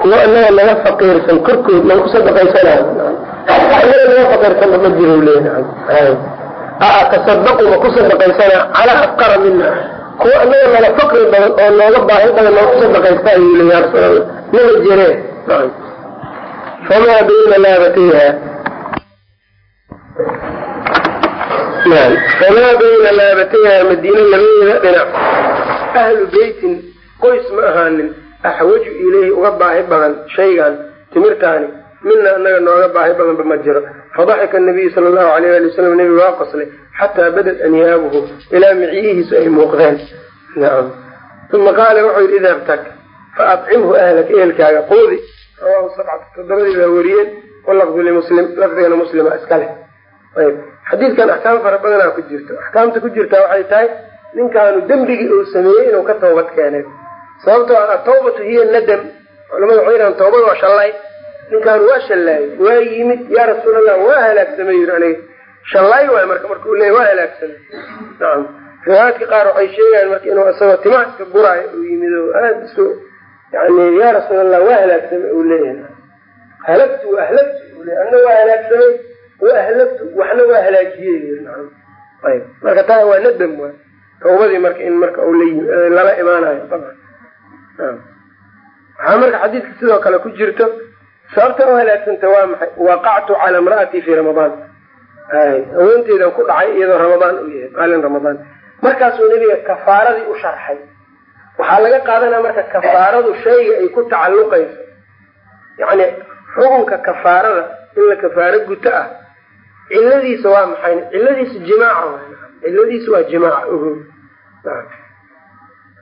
kuwa inaga naga faqiirsan korkood man ku sadaqaysanayo inaga naga faqiirsanba ma jiro leeyahay tasadaqu ma ku sadaqaysana calaa afqara mina kuwa inaga naga faqri badan oo nooga baahi badan noo ku sadaqaysta ayuu le ya rasuul nama jiree famaa bayna laabatayha famaa bayna laabatayha madiina labadeeda dhinac. Ahlu beytin qoys ma ahaanin. Axwaju ilayhi uga baahi badan shaygan timirtaani. Mina anaga nooga baahi badanba ma jiro. Fadaxika nabiyu sala allahu alayh ali wasalam nebigu waa qoslay. Xataa badad anyaabuhu ilaa miciyihiisu ay muuqdeen. Nacam uma qaala wuxuu yidhi idhab tag fa acimhu ahlaka ehelkaaga quudi. Rawahu sabcatu todobadii baa weriyeen walafdu limuslim lafdigana muslima iska leh. Ayb xadiidkan axkaam fara badanaa ku jirto. Axkaamta ku jirtaa waxay tahay ninkaanu dembigii uu sameeyey inuu ka toobad keenay. Sababtoo ah atawbatu hiya nadam. Culamada waxay yidhahan toobada waa shallay. Ninkaan waa shallaayey waa yimid yaa rasuul allah waa halaagsamay yiri aniga. Shallaay waay marka marka uu leeyay waa halaagsamay nacam riwaayaadka qaar waxay sheegayaan marka inuu isagoo timaha iska guraayo uu yimid oo aada isu yani yaa rasuul allah waa halaagsamay uu leeyahay. Halagtu ahlagtu uu leeyahy anna waa halaagsamay wa ahlagtu waxna waa halaajiyey ayb marka taa waa nadam waay tawbadii marka in marka lala imaanayo dabcan waxaa marka xadiidka sidoo kale ku jirto sababta u halaagsanta waa maxay waqactu cala imra'atii fi ramadaan haweenteedan ku dhacay iyadoo ramadaan u yahay maalin ramadaan markaasuu nebiga kafaaradii u sharxay waxaa laga qaadanaya marka kafaaradu shayga ay ku tacalluqayso yacni xukunka kafaarada in la kafaaro guto ah ciladiisa waa maxay? Ciladiisa jimaaca ciladiisu waa jimaaca ogo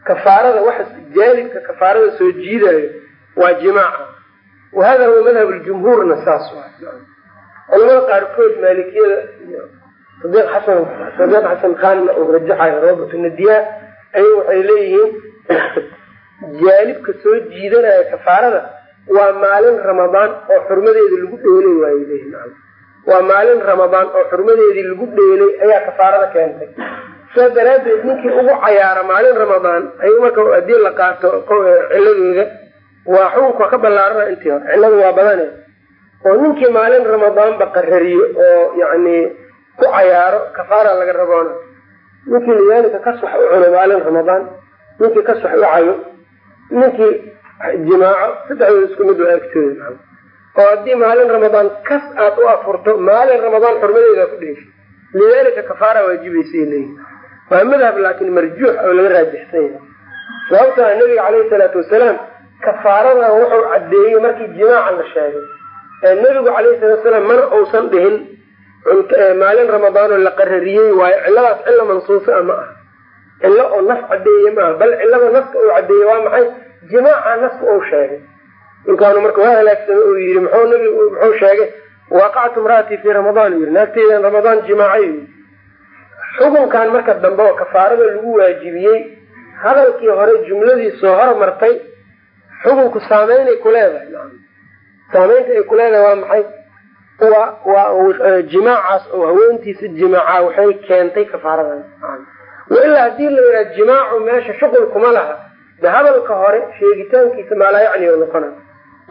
kafaarada waxa jaalibka kafaarada soo jiidayo waa jimaaca wahada huwa madhab ljumhuurna saas culamada qaarkood maalikiyada sadiiq xasan sadiiq xasan khanna uu rajaxayo rawdatu nadiya ayagu waxay leeyihiin [coughs] jaalibka soo jiidanaya kafaarada waa maalin ramadaan oo xurmadeeda lagu dheelay waay leeyihiin waa maalin ramadaan oo xurmadeedii lagu dheelay ayaa kafaarada keentay. Saa daraaddeed ninkii ugu cayaara maalin ramadaan ayuu marka haddii la qaato ciladooda waa xukunka ka ballaarana intii hore. Cilladu waa badane. Oo ninkii maalin ramadaanba qarariyo oo yacni ku cayaaro kafaara laga raboona. Ninkii lidaalika kaswax u cuno maalin ramadaan ninkii kaswax u cayo ninkii jimaaco saddexdooda isku mid waa agtooda oo haddii maalin ramadaan kas aad u afurto maalin ramadaan xurmadeeda ku dheesho lidaalika kafaara waajibaysay leeyihi waa madhab laakiin marjuux oo laga raajixsan yahay. Sababtaa nabiga caleyhi salaatu wasalaam kafaaradan wuxuu caddeeyey markii jimaaca la sheegay. Ee nebigu calayhi salatu wasalaam mana uusan dhihin maalin ramadaanoo la qarariyey waayo cilladaas cilla mansuusa ma aha cillo oo nas caddeeye maaha bal cillada naska uu caddeeyey waa maxay? Jimaaca naska uu sheegay ninkaanu marka waa halaagsame uu yidhi muxuu nabigu muxuu sheegay? Waaqactu imra'atii fii ramadaan yidhi. Naagteydan ramadaan jimaacay yidhi. Xukunkan marka dambe oo kafaarada lagu waajibiyey hadalkii hore jumladii soo hormartay xukunku saameynay ku leedahay saameynta ay ku leedahay waa maxay? Waa waa jimaacaas oo haweentiisa jimaaca waxay keentay kafaaradan wailaa haddii la yidhaha jimaacu meesha shuqul kuma laha de hadalka hore sheegitaankiisa maalaayacni oo noqona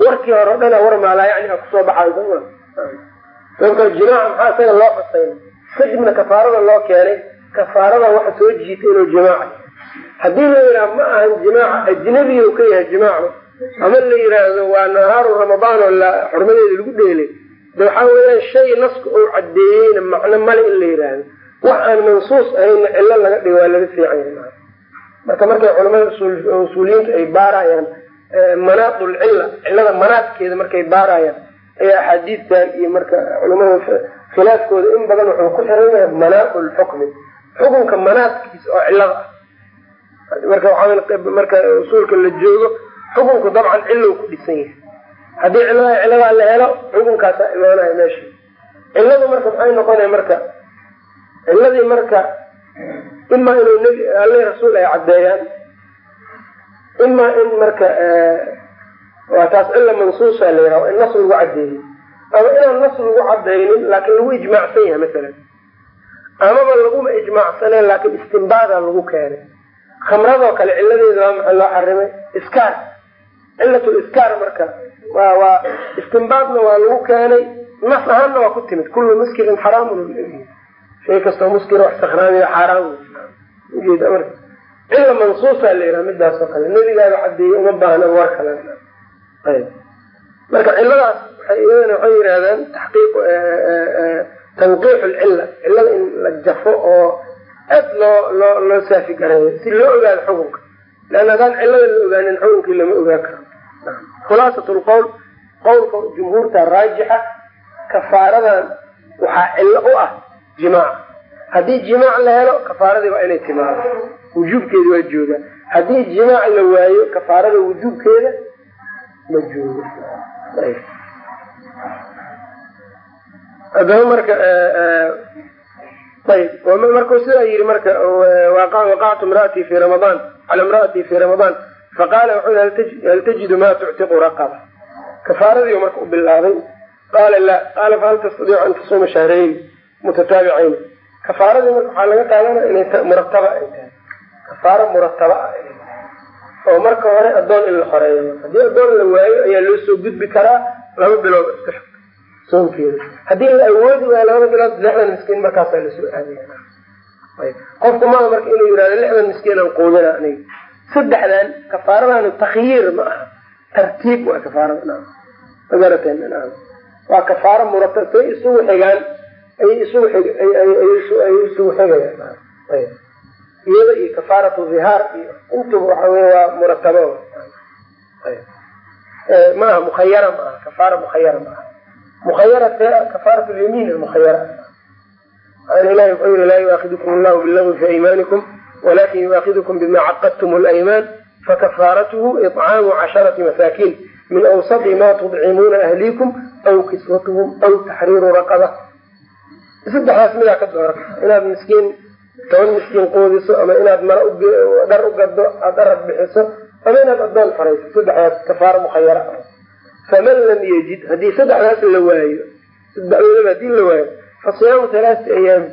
warkii hore o dhana war maalaayacni a ku soo baxayo soma sababta jimaaca maxaa isaga loo xusay? Kadibna kafaarada loo keenay. Kafaarada waxa soo jiitay inuu jimaaca haddii la yidhaha ma ahan jimaaca ajnabi u ka yahay jimaacu ama la yidhaahdo waa nahaaru ramadaan oo xurmadeeda lagu dheelay. De waxaa weeyaan shay naska uu caddeeyeyna macno male in la yidhaahdo. Wax aan mansuus ahayna cillo laga dhigo waa laga fiican yahay. Marka markay culamada usuuliyiinta ay baarayaan manaadul cilla cillada manaadkeeda markay baarayaan ayaa axaadiistan iyo marka culamada khilaafkooda in badan wuxuu ku xiran yahay manaadul xukmi xukunka manaadkiisa oo cillada. Ah marka marka usuulka la joogo xukunku dabcan cillow ku dhisan yahay. Haddii cillada cilladaa la helo xukunkaasaa imaanaya meesha. Cilladu marka maxay noqonaya marka? Cilladii marka imaa inuu nebi alle rasuul ay caddeeyaan imaa in marka waa taas cilla mansuusa la yidhaha in nas lagu caddeeyey ama inaan nas lagu caddaynin laakiin lagu ijmaacsan yahay masalan amaba laguma ijmaacsaneen laakiin istinbaada lagu keenay khamradoo kale ciladeeda waa maxay loo xarimay iskaar cilatul iskaar marka waa waa istinbaadna waa lagu keenay nas ahaanna waa ku timid kullu muskirin xaraamun shay kastoo muskir wax sakraamiyo xaaraam ujeeda marka cilla mansuusaa la yidhaha midaas oo kale. Nebigaaga cadeeyey uma baahna war kale. Marka ciladaas waxay iyadana waxay yidhahdaan taxqiiq tanqiix lcilla cillada in la jafo oo aad loo loo loo saafi gareeyo si loo ogaado xukunka. Leanna haddaan cillada la ogaanin xukunkii lama ogaan karo. Khulaasat lqowl qowlka jumhuurta raajixa kafaaradan waxaa cillo u ah jimaac. Haddii jimaac la helo kafaaradii waa inay timaado wujuubkeeda waa jooga. Haddii jimaac la waayo kafaarada wujuubkeeda ma joogo. Adaba marka ayb. Markuu sidaa yihi marka waqactu imraatii fi ramadaan cala imra'atii fi ramadaan faqaala wuxuu hal tajidu ma tuctiqu raqaba? Kafaaradii marka u bilaabay qaala la qaala fahal tastadiicu an tasuuma shahrayn mutataabicayn kafaaradii marka waxaa laga qaadanaya inay murataba ay tahay kafaaro murataba ah. Oo marka hore adoon in la xoreeyo haddii adoon la waayo ayaa loo soo gudbi karaa laba bilood iska xigto soonkeeda. Haddii la awoodi waayo labada bilood lixdan miskiin markaasaa la soo aadaya. Qofku maa marka inuu yihahdo lixdan miskiin aan quudina aniga. Saddexdan kafaaradan takhyiir ma aha. Tartiib waa kafaarada magarateen waa kafaaro murata say isugu xigaan ay isugu ay isugu xigayaan iyada iyo kafaaratu dhihaar iyo intuba waxa wey waa muratabo maaha mukhayara ma aha kafaara mukhayara ma aha mukhayara te kafaarat lyamiin mukhayara an ilahi wuxuu yiri laa yuaakidukum allahu bilagwi fi aymaanikum walakin yuaakidukum bima caqadtum alaymaan fakafaaratuhu iطcaamu casharati masaakiin. Min awsati ma tudcimuuna ahliikum aw kiswatuhum aw taxriiru raqaba. Saddexdaas midaa ka doora inaad miskiin toban miskiin quudiso ama inaad mara dhar u gado aad arag bixiso ama inaad adoon farayso saddexdaas kafaaro mukhayara ah. Faman lam yajid haddii saddexdaas la waayo saddexdoodaba haddii la waayo fa siyaamu halaati ayaami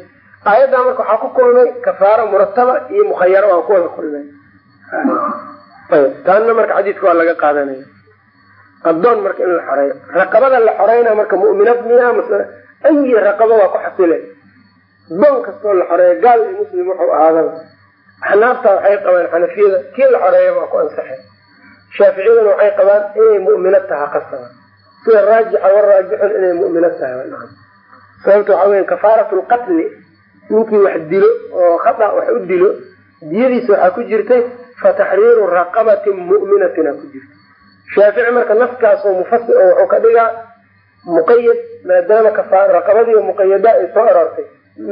aayaddaa marka waxaa ku kulmay kafaaro murataba iyo mukhayara waa ku wada kulmay. Taanna marka xadiidka waa laga qaadanaya adoon marka in la xoreeyo. Raqabada la xoreyna marka mu'minad miya mase ayi raqaba waa ku xasilay doon kastoo la xoreeyo gaal iyo muslim wuxuu ahaadaba axnaafta waxay qabaan xanafiyada kii la xoreeya waa ku ansaxay. Shaaficiyaduna waxay qabaan inay mu'minad taha qasaba. Sida raajixa waraajixun inay mu'minad tahay sababta waxaa weya kafaarat lqatli ninkii wax dilo oo khata wax u dilo diyadiisa waxaa ku jirtay fa taxriiru raqabatin mu'minatina ku jirta shaafici marka naskaasoo mufasir oo wuxuu ka dhigaa muqayad maadaama raqabadii muqayada ay soo aroortay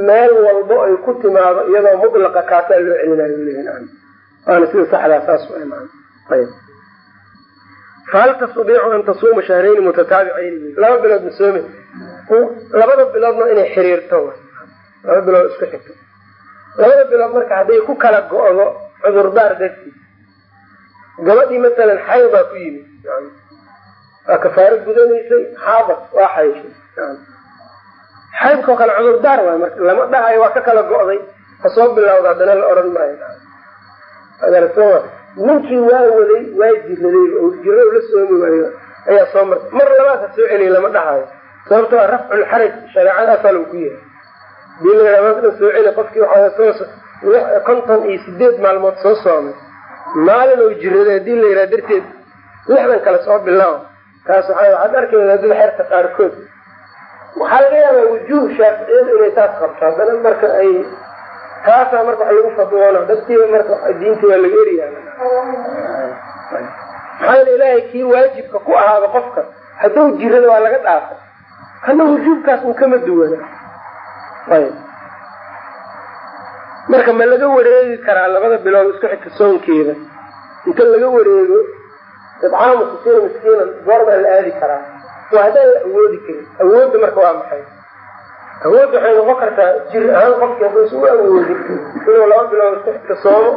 meel walbo ay ku timaado iyadoo mutlaqa kaasaa loo celinayo waana sida saxdaa saas fahal tastadiicu an tasuuma shahrayni mutataabicayn laba bilood ma soome labada biloodna inay xiriirto laba bilood isku xigto. Labada bilood marka hadday ku kala go-do cudurdaar dartiis gabadhii masalan xaybaa ku yimid waa kafaaro gudanaysay xaabad waa xayshay xaybkao kale cudurdaar waay marka lama dhahayo waa ka kala go'day. Ha soo bilawda haddana la odhan maayo. Ninkii waa waday waa jiraday oo jiro la soomi waayo ayaa soo martay mar labaad ha soo celiya lama dhahayo. Sababto a rafculxaraj shareecada asal ku yahay haddii la yidhaha maanta soo celi qofkii waxaa konton iyo sideed maalmood soo soomay. Maalin oo jiraday haddii la yidhaha darteed lixdan kale soo bilaabo. Taas waa waxaad arkay wadaadada xerta qaarkood waxaa laga yaabaa wujuuh shaaficiyada inay taas qabto. Haddana marka ay taasaa marka wax lagu fadwoona dadkiiba marka diinta waa laga eriyaa. Maxaa yeele ilaahay kii waajibka ku ahaaba qofka hadduu jirada waa laga dhaafa kana wujuubkaas un kama duwana. Ayb. Marka ma laga wareegi karaa labada bilood isku xigta soonkeeda? Inta laga wareego ibcaamu sisiina miskiinan goormaa la aadi karaa waa haddaan la awoodi karin awoodda marka waa maxay? Awood waxay noqon kartaa jir ahaan qofki haddaysa u awoodin inuu laba bilood xigta soomo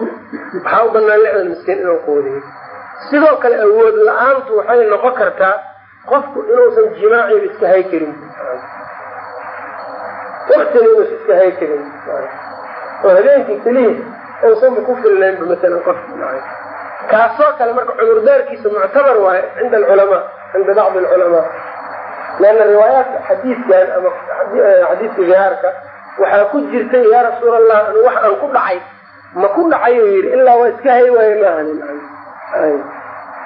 waxaa u banaan lixdan miskiin inuu quudiyo. Sidoo kale awood la'aantu waxay noqon kartaa qofku inuusan jimaaciba iska hay karin. Waktina inuusa iska hay karin. Oo habeenkii keliya uusanba ku filnaynba masalan qofka kaasoo kale marka cudurdaarkiisa muctabar waayo cinda alculamaa cinda bacdi alculamaa leanna riwaayaadka xadiidkan ama xadiidka zihaarka waxaa ku jirtay yaa rasuul allah anu wax aan ku dhacay ma ku dhacayuu yidhi ilaa waa iska hay waayo maahanin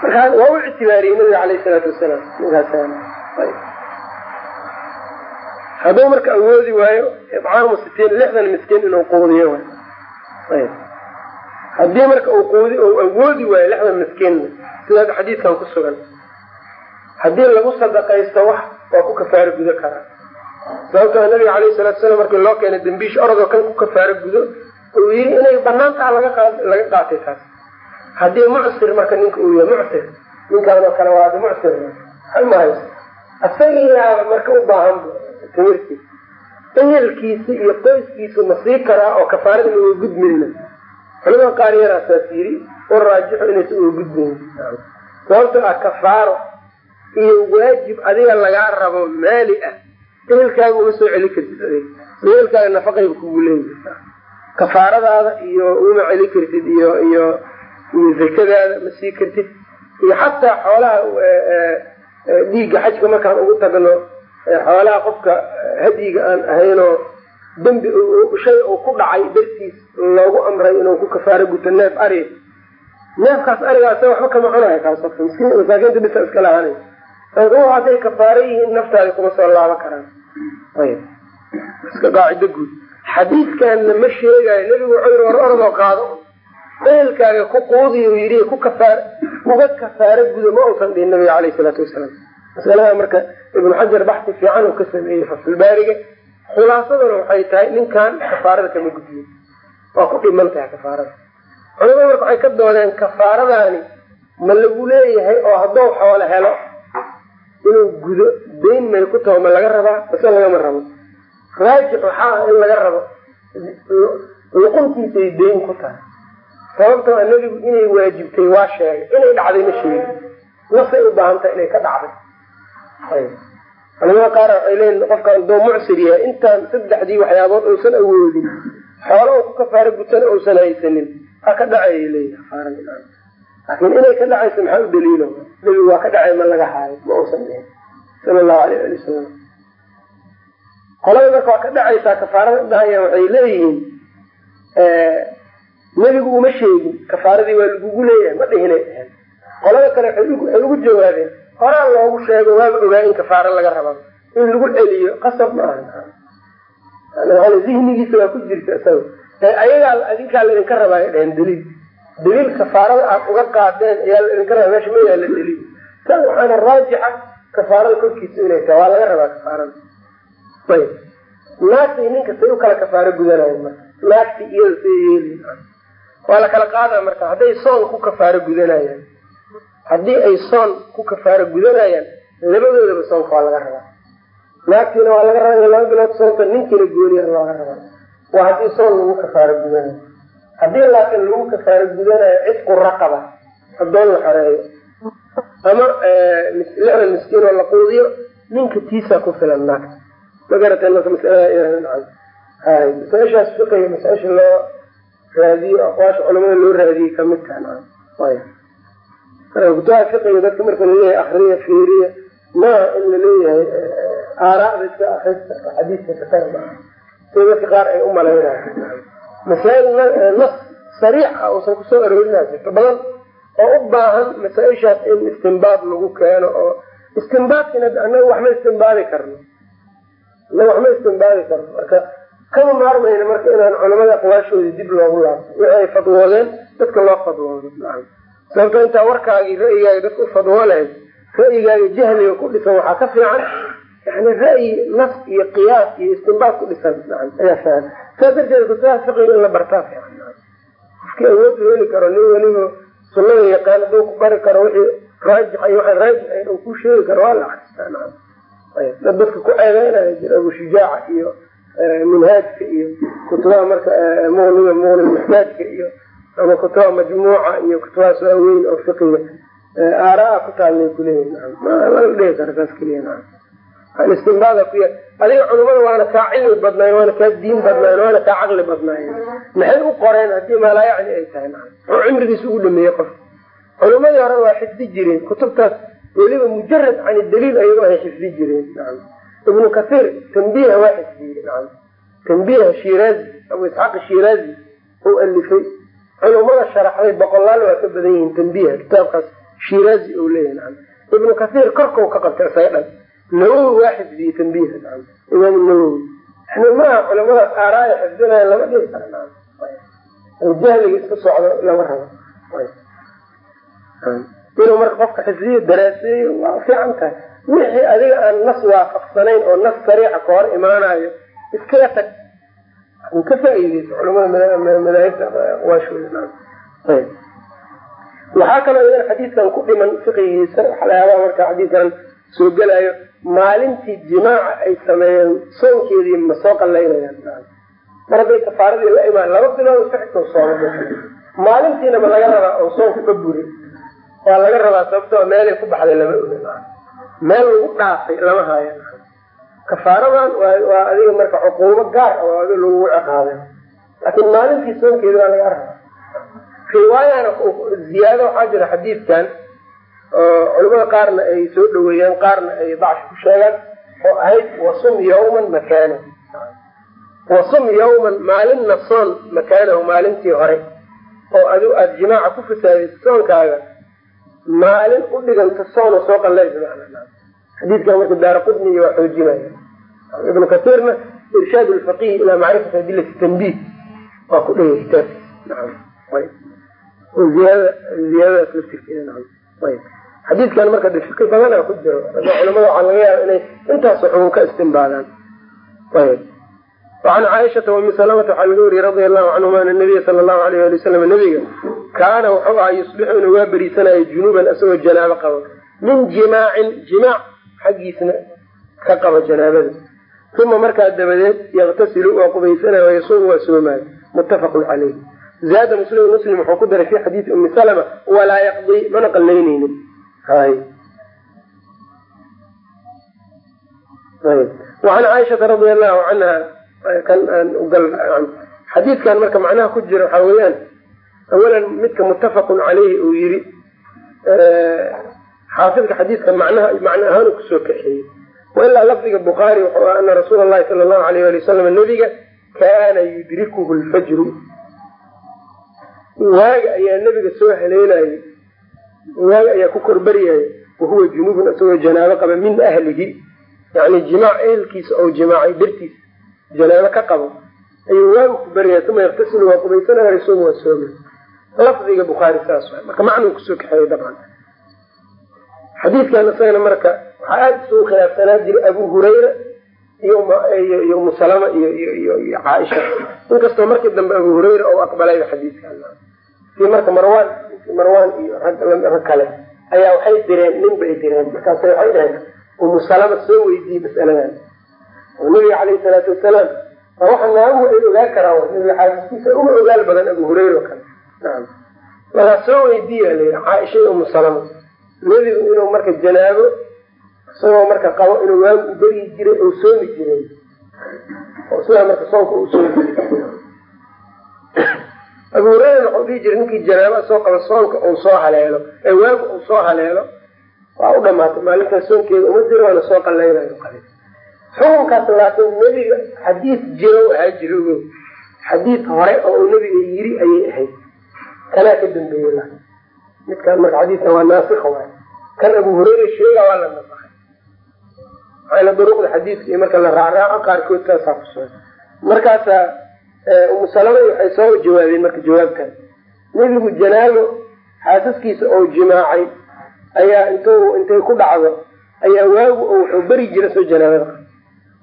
markaa waa u ictibaariyey nabiga alayh salaatu wasalaam hadduu marka awoodi waayo ibcaamu sitiin lixdan miskiin inuu quudiyo way haddii marka uu quudi uu awoodi waayo lixdan miskiinna sidaas xadiidkan ku sugan haddii lagu sadaqaysto wax waa ku kafaaro gudo karaa sababtoo nabiga alayhi salatu salaam markii loo keenay dambiish orodoo kan ku kafaaro gudo uu yidhi inay banaan taha laga laga qaatay taas. Haddii mucsir marka ninka uu yahay mucsir ninkaanoo kale waa mucsir. Mahayso asagiyaaba marka u baahan timirtiis ehelkiisa iyo qoyskiisu ma sii karaa oo kafaarada ma uga gudmayna culamada qaar yaraasaas yiri u raajixo inaysa uga gudmaynin sababtoo ah kafaaro iyo waajib adiga lagaa rabo maali ah. Ehelkaaga uma soo celi kartid adig ehelkaaga nafaqayba kugu leeyahay. Kafaaradaada iyo uma celi kartid iyo iyo zakadaada ma sii kartid. Iyo xataa xoolaha dhiigga xajka markaan ugu tagno xoolaha qofka hadyiga aan ahaynoo dembi shay uu ku dhacay dartiis loogu amray inuu ku kafaaro guto neef ari. Neefkaas arigaasa waxba kama cunayo kaas qofka miskiin masaakiinta bisa iska lahaanay u hadday kafaaro yihiin naftaada kuma soo laaban karaan. Qaacido guud xadiidkanna ma sheegayo nebigu wuxuu yiri war orodoo qaado. Ehelkaaga ku quudiy u yidhi ku kafaar uga kafaaro gudo ma uusan dhihin nabiga caleyhi salaatu wasalaam. Masalada marka ibnu xajar baxsi fiican uu ka sameeyey fasulbaariga khulaasaduna waxay tahay ninkan kafaarada kama gudbiyo. Waa ku dhiman tahay kafaarada. Culamada marka waxay ka doodeen kafaaradaani ma lagu leeyahay oo hadduu xoolo helo inuu gudo dayn may ku taho ma laga rabaa? Mase lagama rabo. Raajix waxaa ah in laga rabo luquntiisay dayn ku tahay. Sababtoo a nebigu inay waajibtay waa sheegay. Inay dhacday ma sheegin. Nasay u baahan tahay inay ka dhacday. Culamada qaar waxay leeyiin qofka aduu mucsir yahay intaan saddexdii waxyaabood uusan awoodin xoolo uu ku kafaaro gutana uusan haysanin ha ka dhacayay leeyihi laakiin inay ka dhacayso maxaa u daliilo? Nebigu waa ka dhacay ma laga haayo. Ma uusan dhihin sala allahu alayh ali wasalam qolada marka waa ka dhacaysaa kafaarada udhahaya waxay leeyihiin nebigu uma sheegin kafaaradii waa lagugu leeyahay ma dhihinay dheheen qolada kale waxay ugu jawaabeen horaa loogu sheego waaba ogaa in kafaaro laga raba in lagu celiyo qasab ma aha. Zihnigiisa waa ku jirta isaga ayagaa adinkaa laydinka rabaayo dheheen daliil daliil kafaarada aad uga qaadeen ayaa laydinka rabaa meesha ma yaalla daliil. Tan waxaana raajixa kafaarada korkiisa inay tahay waa laga rabaa kafaarada. Ayb. Naagtii ninka say u kala kafaaro gudanayo marka. Naagtii iyada say yeeli waa la kala qaada marka hadday soon ku kafaaro gudanayaan. Haddii ay soon ku kafaaro gudanayaan labadoodaba soonka waa laga rabaa. Naagtiina waa laga rabaa laba bilood soonta ninkiina gooniya looga rabaa. Waa haddii soon lagu kafaaro gudanayo haddii laakiin lagu kafaaro gudanayo cidku raqaba adoon la xoreeyo ama lixdan miskiin oo la quudiyo ninka tiisaa ku filan naagta. Ma garateen marka masalada masaa-ishaas fiqiga masaa-isha loo raadiyo aqwaasha culamada loo raadiyey ka mid taha kutaha fiqiga dadka marka la leeyahay akriya fiiriya maaha in la leeyahay aaraada iska akrista xadiiska kakara maaha sida dadka qaar ay u malaynayo masaa'il nas sariix ah uusan ku soo aroorinaa jirto. Badan oo u baahan masaa-ishaas in istimbaad lagu keeno oo istimbaadkina anaga waxma istimbaadi karno. Anaga waxma istimbaadi karno. Marka kama maarmayna marka inaan culamada aqwaashoodii dib loogu laabto. Wixi ay fadwoodeen dadka loo fadwoodo sababto intaa warkaagii ra'yigaaga dadka u fadwoo lahayd ra'yigaaga jahliga ku dhisan waxaa ka fiican yani ra'yi nas iyo qiyaas iyo istimbaad ku dhisan ayaa fiican saa darteed kutubaha fiqiga in la bartaa qofkii awood u heli karo nin weliba sunada yaqaan haduu ku bari karo wixii raajix waxaan raajix uu ku sheegi karo waa la akristaa dad dadka ku ceebeynaya jira abu iyo minhaajka iyo kutubaha marka muqniga muqni muxtaajka iyo ama kutubaha majmuuca iyo kutubahaas waaweyn oo fiqiga aaraa ku taalnay kuleeyihin laga dhigi karo saas keliya adiga culimada waana kaa cilmi badnaayen waana kaa diin badnaayen waana kaa caqli badnaayen maxay u qoreen haddii maalaayacni ay tahay? Muxuu cimrigiisa ugu dhameeyey qof. Culimadii hore waa xifdi jireen. Kutubtaas weliba mujarad cani daliil ayagoo ay xifdi jireen. Ibnu kasiir tambiiha waa xifdiyey tambiiha shiraazi abu isxaaq shiraazi uu alifay. Culumada sharaxday boqolaal waa ka badan yihiin tambiiha kitaabkaas shiraazi uu leeyahay. Ibnu kasiir korkau ka qabtay isaga dhan nawowi waa xifdiyey tambiiha imaam nawowi yani maaha culamadaas aaraaya xifdinaya lama dhihi kara jahliga iska socdo lama rabo. Inuu marka qofka xifdiyo daraaseeyo waa fiican tahay. Wixii adiga aan nas waafaqsanayn oo nas sariixa ka hor imaanayo iskaga tag. Ka faa'iideysa culamada madaahibta aqwaashooda waxaa kaloo idan xadiidkan ku dhiman fiqigiisa. Waxalayaabaa marka xadiidkan soo gelayo maalintii jimaaca ay sameeyeen soonkeedii ma soo qallaynayaan mar hadday kafaaradii la imaan laba bilood iska xigtoo sooma maalintiina ma laga rabaa oo soonku ka buri waa laga rabaa sababtoo meelay ku baxday lama oga meel lagu dhaafay lama hayo. Kafaaradan waa adiga marka cuquubo gaar oo adi lagu ciqaabay. Laakiin maalintii soonkeeda waa laga rabaa. Riwaayana ziyaado waxaa jira xadiidkan culamada qaarna ay soo dhaweeyaan qaarna ay dacshi ku sheegaan. Oo ahayd wasum yawman makaana wasum yawman maalinna soon makaanahu maalintii hore. Oo adigu aada jimaaca ku fasaadaysa soonkaaga maalin u dhiganta soona soo qallaysa xadiidkan marka daara qudniga waa xoojinaya. Ibnu kasiirna irshaad lfaqihi ilaa macrifati adilati tanbiih. Waa ku dhegay kitaabkiis ziyada ziyadadaas laftirkeeda xadiidkan marka fiqi badana ku jiro. Culamada waxaa laga yaaba inay intaasoo xugun ka istimbaadaan. Ayb wacan caaishata wami salamata waxaa laga wariyey radia allahu canhuma ana nabiya sala allahu alayh ali wasalam nabiga kaana wuxuu ahaa yusbixu inuu waa beriisanayo junuuban isagoo janaabo qabo min jimaacin jimaac xaggiisna ka qaba janaabada. Uma markaa dabadeed yaktasilu waa qubaysanayo wayasuumu waa soomaayo muttafaqun caleyh zaada muslim muslim wuxuu ku daray fi xadiidi umi salama walaa yaqdi mana qallayneynin hay wacan caaishata radia allahu canha kan aan ugal xadiidkan marka macnaha ku jira waxaa weeyaan awalan midka muttafaqun caleyhi uu yiri xaafidka xadiidka macnaha macno ahaan uu ku soo kaxeeyey wailaa lafdiga bukhaari wuxuu ah ana rasuula allahi sala allahu alayh ali wasalam nabiga kaana ayaa nebiga soo haleelayay waaga ayaa ku korbaryaya wahuwa junubun isagoo janaabo qaba min ahlihi yani jimaac ehelkiisa oo jimaacay dartiisa janaabo ka qabo ayuu waagu ku baryaya uma yaktasilu waa qubaysanaya rasuum waa sooma lafdiga bukhaari saas waay. Marka macnuu ku soo kaxeeyay dabcan. Xadiidkan isagana marka waxaa aada isugu khilaafsanaa jiray abu hurayra iyo umu salama iyo caaisha. Inkastoo markii dambe abu hurayra oo aqbalayba xadiidkan si marka marwaan marwaan iyo rag kale ayaa waxay direen nin bay direen. Markaasa waxay dhaheen umu salama soo weydiiyey masaladan. Oo nabiga caleyhi salaatu wasalaam. Waxa naaguhu ay ogaan karaan nabiga xaaskiisa uga ogaal badan abu hurayra oo kale. Naam. Markaa soo weydiiya la yidhi caaisha umu salama nebigu inuu marka janaabo isagoo marka qabo inuu waagu u beryi jiray oo soomi jiray. Oo sidaa marka soonka uu soomi jiray abu hureyra waxau dhihi jiray ninkii janaaba soo qaba soonka uu soo haleelo ee waagu uu soo haleelo waa u dhamaatay maalintaas soonkeeda uma jiro waana soo qallaynayo qabi xukunkaas laakiin nebiga xadiid jiro ahaa jiro xadiid hore oo uu nebiga yiri ayay ahayd. Kanaa ka dambeeyey la. Midkaan marka xadiidkan waa naasika waay. Kan abu hureyra sheega waa la nasakay maxayna duruqda xadiidka iyo marka la raacraaco qaarkood saasaa kusugan markaasaa umu salama waxay soo jawaabeen marka jawaabtan nebigu janaabo xaasaskiisa oo jimaacay ayaa int intay ku dhacdo ayaa waagu oo wuxuu beri jira soo janaabada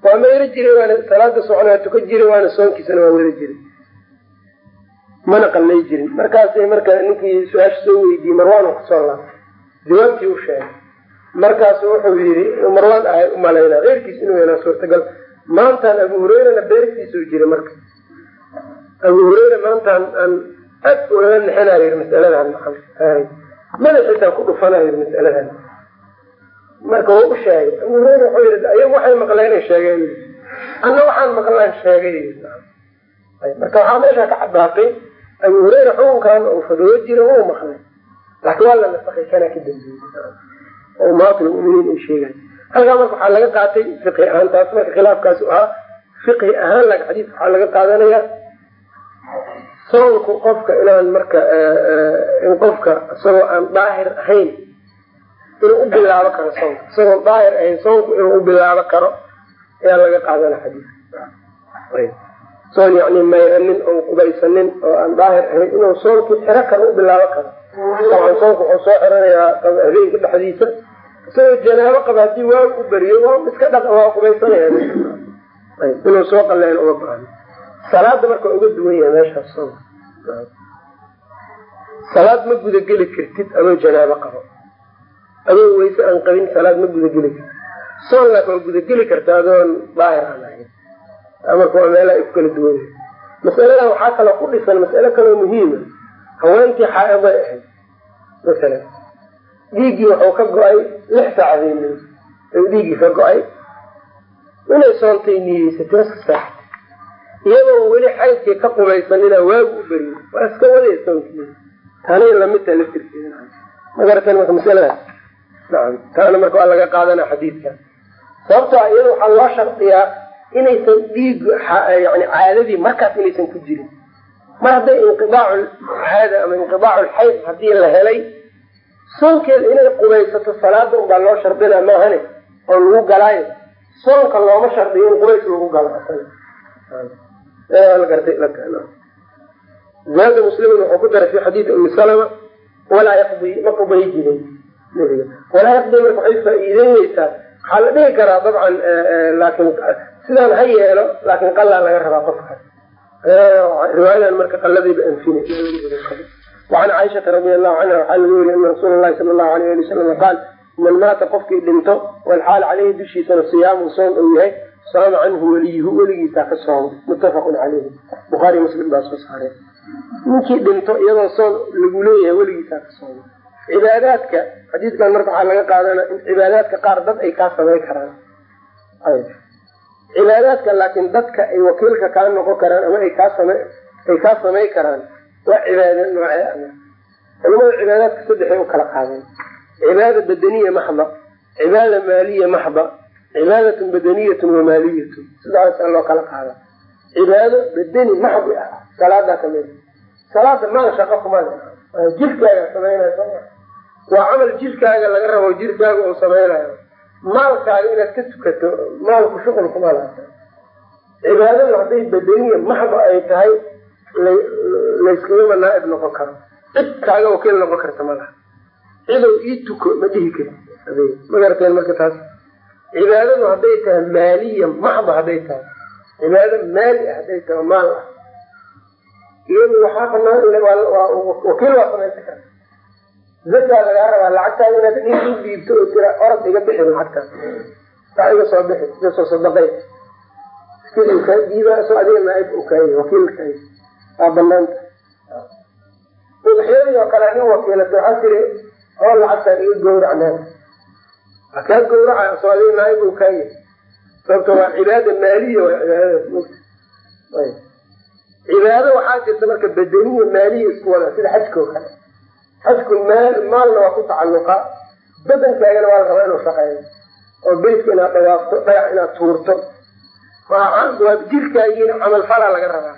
waa mayro jiray waana salaada socnaa tuka jiray waana soonkiisana waa wada jiray. Mana qallay jirin. Markaasay marka ninkii su'aasha soo weydiiyey marwaan u ka soo laabtay. Jawaabtii u sheegay. Markaasu wuxuu yidhi marwaan ahay umalaynaa keyrkiis inuu yanaa suurtagal. Maantaan abu hureyrana beertiisuu jiray marka abu hureyra maantaan aan aad ulaga nexinayo masaladan madaxiisaan ku dhufanayo masaladan. Marka wuu u sheegay. Abu hureyra wuxuu yii ayagu waxay maqleen sheegeen? Anna waxaan maqlaan sheegay marka waxaa meesha ka caddaatay abu hureyra xukunkan uu fadwo jira wuu maqlay. Laakiin waa la nasakay kana ka dambeeyey oo muminiin ay sheegayan halkaa marka waxaa laga qaatay fiqhi ahaan taas marka khilaafkaas ahaa fiqhi ahaan laga xadiidka waxaa laga qaadanaya soonku qofka inaan marka in qofka isagoo aan daahir ahayn inuu u bilaabo karo soonka. Isagoo daahir ahayn soonku inuu u bilaabo karo ayaa laga qaadana xadiidka soon yani mayranin oon qubaysanin oo aan daahir ahayn inuu soonkii xiro kale u bilaabo karo. Dabcan soonka wuxuu soo xiranayaa habeenka dhexdiisa isagoo janaabo qaba haddii waagu u beriyo waa iska dha waa qubaysanaya. Inuu soo qaleen uga baahno salaada marka uga duwan yahay meeshaas salaad ma gudageli kartid adoo janaabo qabo. Adoo weyse aan qabin salaad ma gudageli kartid. Soon laakin waa gudageli karta adoon daahir aan ahayn. Marka waa meelaha ku kala duwan. Masaladan waxaa kaloo ku dhisan mas'alo kaloo muhiima haweentii xaa-iday ahayd. Masalan dhiiggii wuxuu ka go'ay lix saacadeen ayuu dhiiggii ka go'ay. Inay soontay niyeysatay iska saaxatay iyadoo weli xaydkii ka qubaysanina waagu u waa iska wadaya soonki taanay la mid taha laftirkeeda magaratan marka masaladaas nacam taana marka waa laga qaadana xadiidka. Sababtoa iyada waxaa loo shardiyaa inaysan dhiig yani caadadii markaas inaysan ku jirin. Mar hadday inqidaacu caada ama inqidaacu lxayd haddii la helay soonkeeda inay qubaysato salaada unbaa loo shardina maahane oo lagu galaayo soonka looma shardiyo in qubays lagu galo zaada muslimin wuxuu ku daray fi xadiidi umi salama walaa yaqdi ma qubayi jirin walaa yaqdi marka waxay faa-iideyneysaa waxaa la dhihi karaa dabcan laakin sidaan ha yeelo laakin qalaa laga rabaa qofkaas riwaayadan marka qaladiiba anfina wacan caaishata radi allahu canha waxaa laga weriy ana rasuula lahi sala allahu alayh ali wasalam qaal man maata qofkii dhinto walxaal caleyhi dushiisana siyaamu soon uu yahay saama canhu weliyuhu weligiisaa ka sooma muttafaqun caleyhi bukhaari muslim baa soo saareen ninkii dhinto iyadoo soon lagu leeyahay weligiisaa ka sooma cibaadaadka xadiidkan marka waxaa laga qaadana in cibaadaadka qaar dad ay kaa samay karaan. Cibaadaadka laakiin dadka ay wakiilka kaa noqon karaan ama ay kaa sama ay kaa samay karaan waa cibaada noocee ah culamada cibaadaadka saddexay u kala qaadeen. Cibaada badaniya maxda cibaada maaliya maxda cibaadatun badaniyatun wamaaliyatun sidaasa loo kala qaada cibaado badani maxdi ah. Salaadaa ka mid salaada maal shaqo kuma jirkaaga samaynaya waa camal jirkaaga laga rabo jirkaaga uu samaynayo maalkaaga inaad ka tukato maalku shuqul kuma laata cibaadadu hadday badaniya maxda ay tahay layskagama naaib noqon karo. Cid kaaga wakiil noqon karta ma laha. Cidow ii tuko ma dhihi kari ma garateen marka taas cibaadadu hadday tahay maaliya maxda hadday tahay. Cibaado maali ah hadday tahay maal. Ah iyadu waxaa banaan waa samaysan karta zakaa lagaa rabaa lacagtaada inaad nin u dhiibto oo tira orod iga bixi lacagtaas wax iga soo bixi iga soo sadaqay. Iskii kaa dhiiba soo adiga naaib u kaaya wakiilkaay waa banaanta udxiyadii oo kale nin wakiilata waxaa tiri oo lacagtaan iga gawracnaan waa kaa gawraca soo adiga naaib u kaaya sababto waa cibaada maaliya waa cibaado waxaa jirta marka badaniya maaliya isku wada sida xajka oo kale xajku maal maalna waa ku tacalluqa badankaagana waa la rabaa inuu shaqeeyo oo beytka inaad dhawaafto dhagax inaad tuurto waa jirkaagiina camal falaa laga rabaa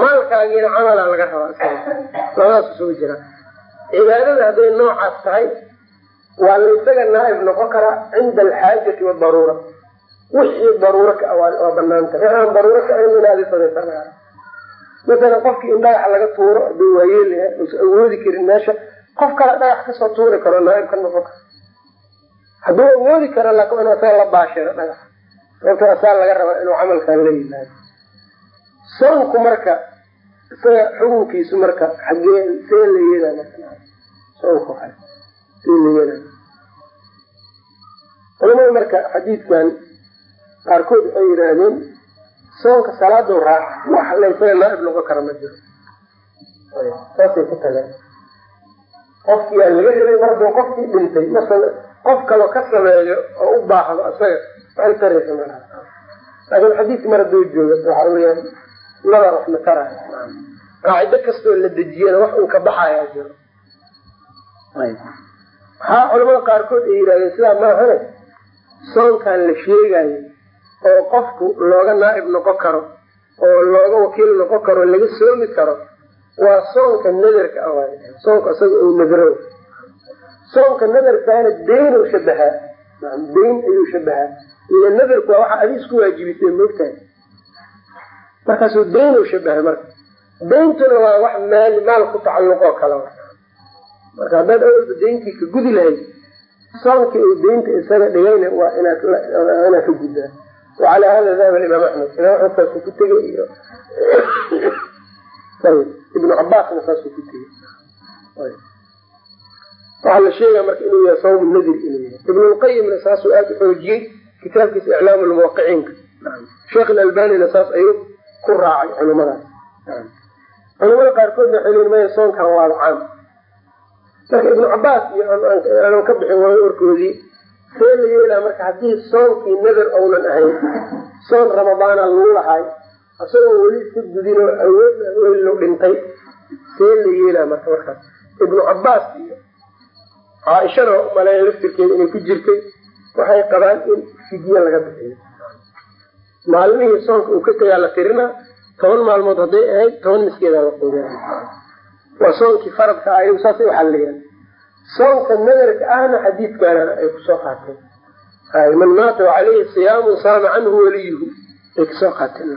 maalkaagiina camalaa laga rabaa labadaas isugu jira cibaadada hadday noocaas tahay waa la isaga naaib noqon karaa cinda alxaajati wadaruura wixii daruuro ka waa banaanta wixii aan daruuro ka ahayn inaad samaysaa masalan qofkii in dhagax laga tuuro haduu waayeel usa awoodi karin meesha qof kale dhagax ka soo tuuri karo naaib ka noqon karo. Hadduu awoodi karo laakin inuu asaga la baashiro dhagax. Sababto asaa laga rabaa inuu camalkan la yimaado. Soonku marka isaga xukunkiisu marka xagee see la yeelaa soonku a see la yeelaa culamada marka xadiidkan qaarkood waxay yidhaahdeen soonka salaadou raaca wax la isaga naaib noqon kara ma jiro. Saasay ku tageen qofkii aa laga helay mar qofkii dhintay masala qof kaloo ka sameeyo oo u baahdo isaga waxay taraysa malaha laakiin xadiidka mar hadduu jooga waxa weyaan nadar wax ma taraya qaacido kastoo la dejiyana wax uu ka baxayaa jiro waxaa culamada qaarkood ay yidhahdeen sidaa maahane soonkan la sheegayo oo qofku looga naaib noqon karo oo looga wakiil noqon karo laga soomi karo waa soonka nadarka ah waay soonka isaga uu nadro soonka nadarkaana deynu shabahaa deyn ayuu shabahaa ila nadarku waa waxa adi isku waajibisay moogtahay markaasuu deynu shabahay marka. Deyntuna waa wax maal maal ku tacalluqoo kale marka haddaad awalba deyntii ka gudi lahayd soonkii uu deynta isaga dhigayna waa inaad ka guddaa. Wacalaa hada dahaba imaam axmed imaam axmed ku tegay iyo [coughs] ibnu cabaasna saasuu ku tegey waxaa la sheegaya marka inuu yahay sawm nadir inuu yahay. Ibnulqayimna saasuu aada u xoojiyey kitaabkiisa iclaam lmuwaqiciinka sheekh ilalbanina saas ayuu ku raacay culimadaas culimada qaarkoodna waxay leeyiin maya soonkan waaba caam marka ibnu cabaas iyo aanan ka bixin waayo warkoodii see la yeelaa marka haddii soonkii nadar ounan ahayn soon ramadaana lagu lahay isagoo weli iska gudin oo awood weylo dhintay see la yeelaa marka markaas ibnu cabaas iyo caaishana waa umaleeya laftirkeeda inay ku jirtay waxay qabaan in fidye laga bixiyo. Maalmihii soonka uu ka tagaa la tirinaa toban maalmood hadday ahayd toban miskeedaa la quudaa waa soonkii faradka ayagu saasay uxalliyaan soonka nadarka ahna xadiidkaana ay ku soo qaateen. Man maata caleyhi siyaamun saama canhu waliyuhu ay ka soo qaateen.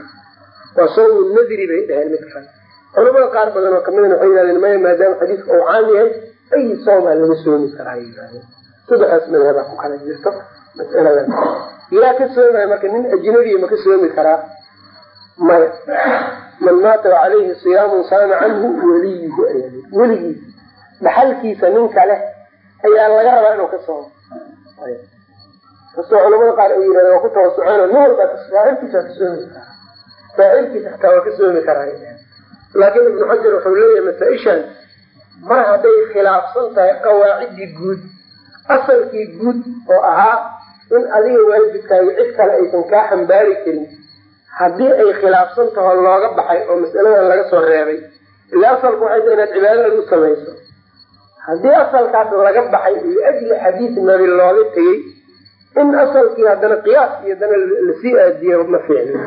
Waa soomu nadri bay dhaheen midkaan culamada qaar badan oo kamidana waxay yihahdeen maya maadaama xadiidka uu caam yahay ay soomaa laga soomi karaa yihahdeen saddexdaas madhabaa ku kala jirto masaladan yaa ka soomaya marka nin ajnabiya ma ka soomi karaa maya man maata caleyhi siyaamun saama canhu waliyuhu ayaa weligiis dhaxalkiisa ninka leh ayaa laga rabaa inuu ka soomo kastoo culamada qaar ay yihahden waa ku tawasuceen nin walba faacilkiisa waa ka soomi karaa faacilkiisa xataa waa ka soomi karaa laakiin ibnu xajar wuxuu leeyahay masaa-ishan mar hadday khilaafsan tahay qawaacidii guud asalkii guud oo ahaa in adiga waajibkaaga cid kale aysan kaa xambaari karin haddii ay khilaafsan taho looga baxay oo masaladan laga soo reebay ila asalku waxay tahay inaad cibaadada samayso. Haddii asalkaas laga baxay liajli xadiis nabi looga tegey in asalkii haddana qiyaas iyo haddana la sii aadiyo ma fiicni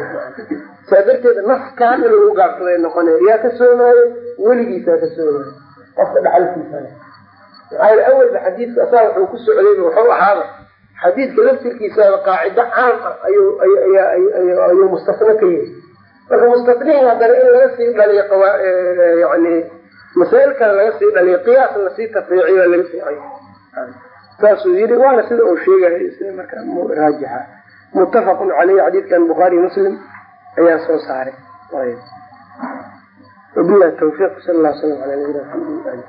saa darteed naskaan in lagu gaabsaday noqonaya yaa ka soomaayo weligiisaa ka soomaayo qofka dhaxalkiisa maxaa awalba xadiidka asaa wuxuu ku socdayba wuxuu ahaaba xadiidka laftirkiisaaba qaacido caam ah ayuu mustafno ka yahay marka mustafnihin haddana in laga sii dhaliyo yani masaa'il laga sii dhaliyo qiyaas la sii tafriiciyo laga fiicay saasuu yiri waana sida uu sheegayo sida marka raajixa muttafaqun caleyhi xadiidkan bukhaari muslim ayaa soo saaray. Wabilahi tawfiiq sal allah slam ala nabina ali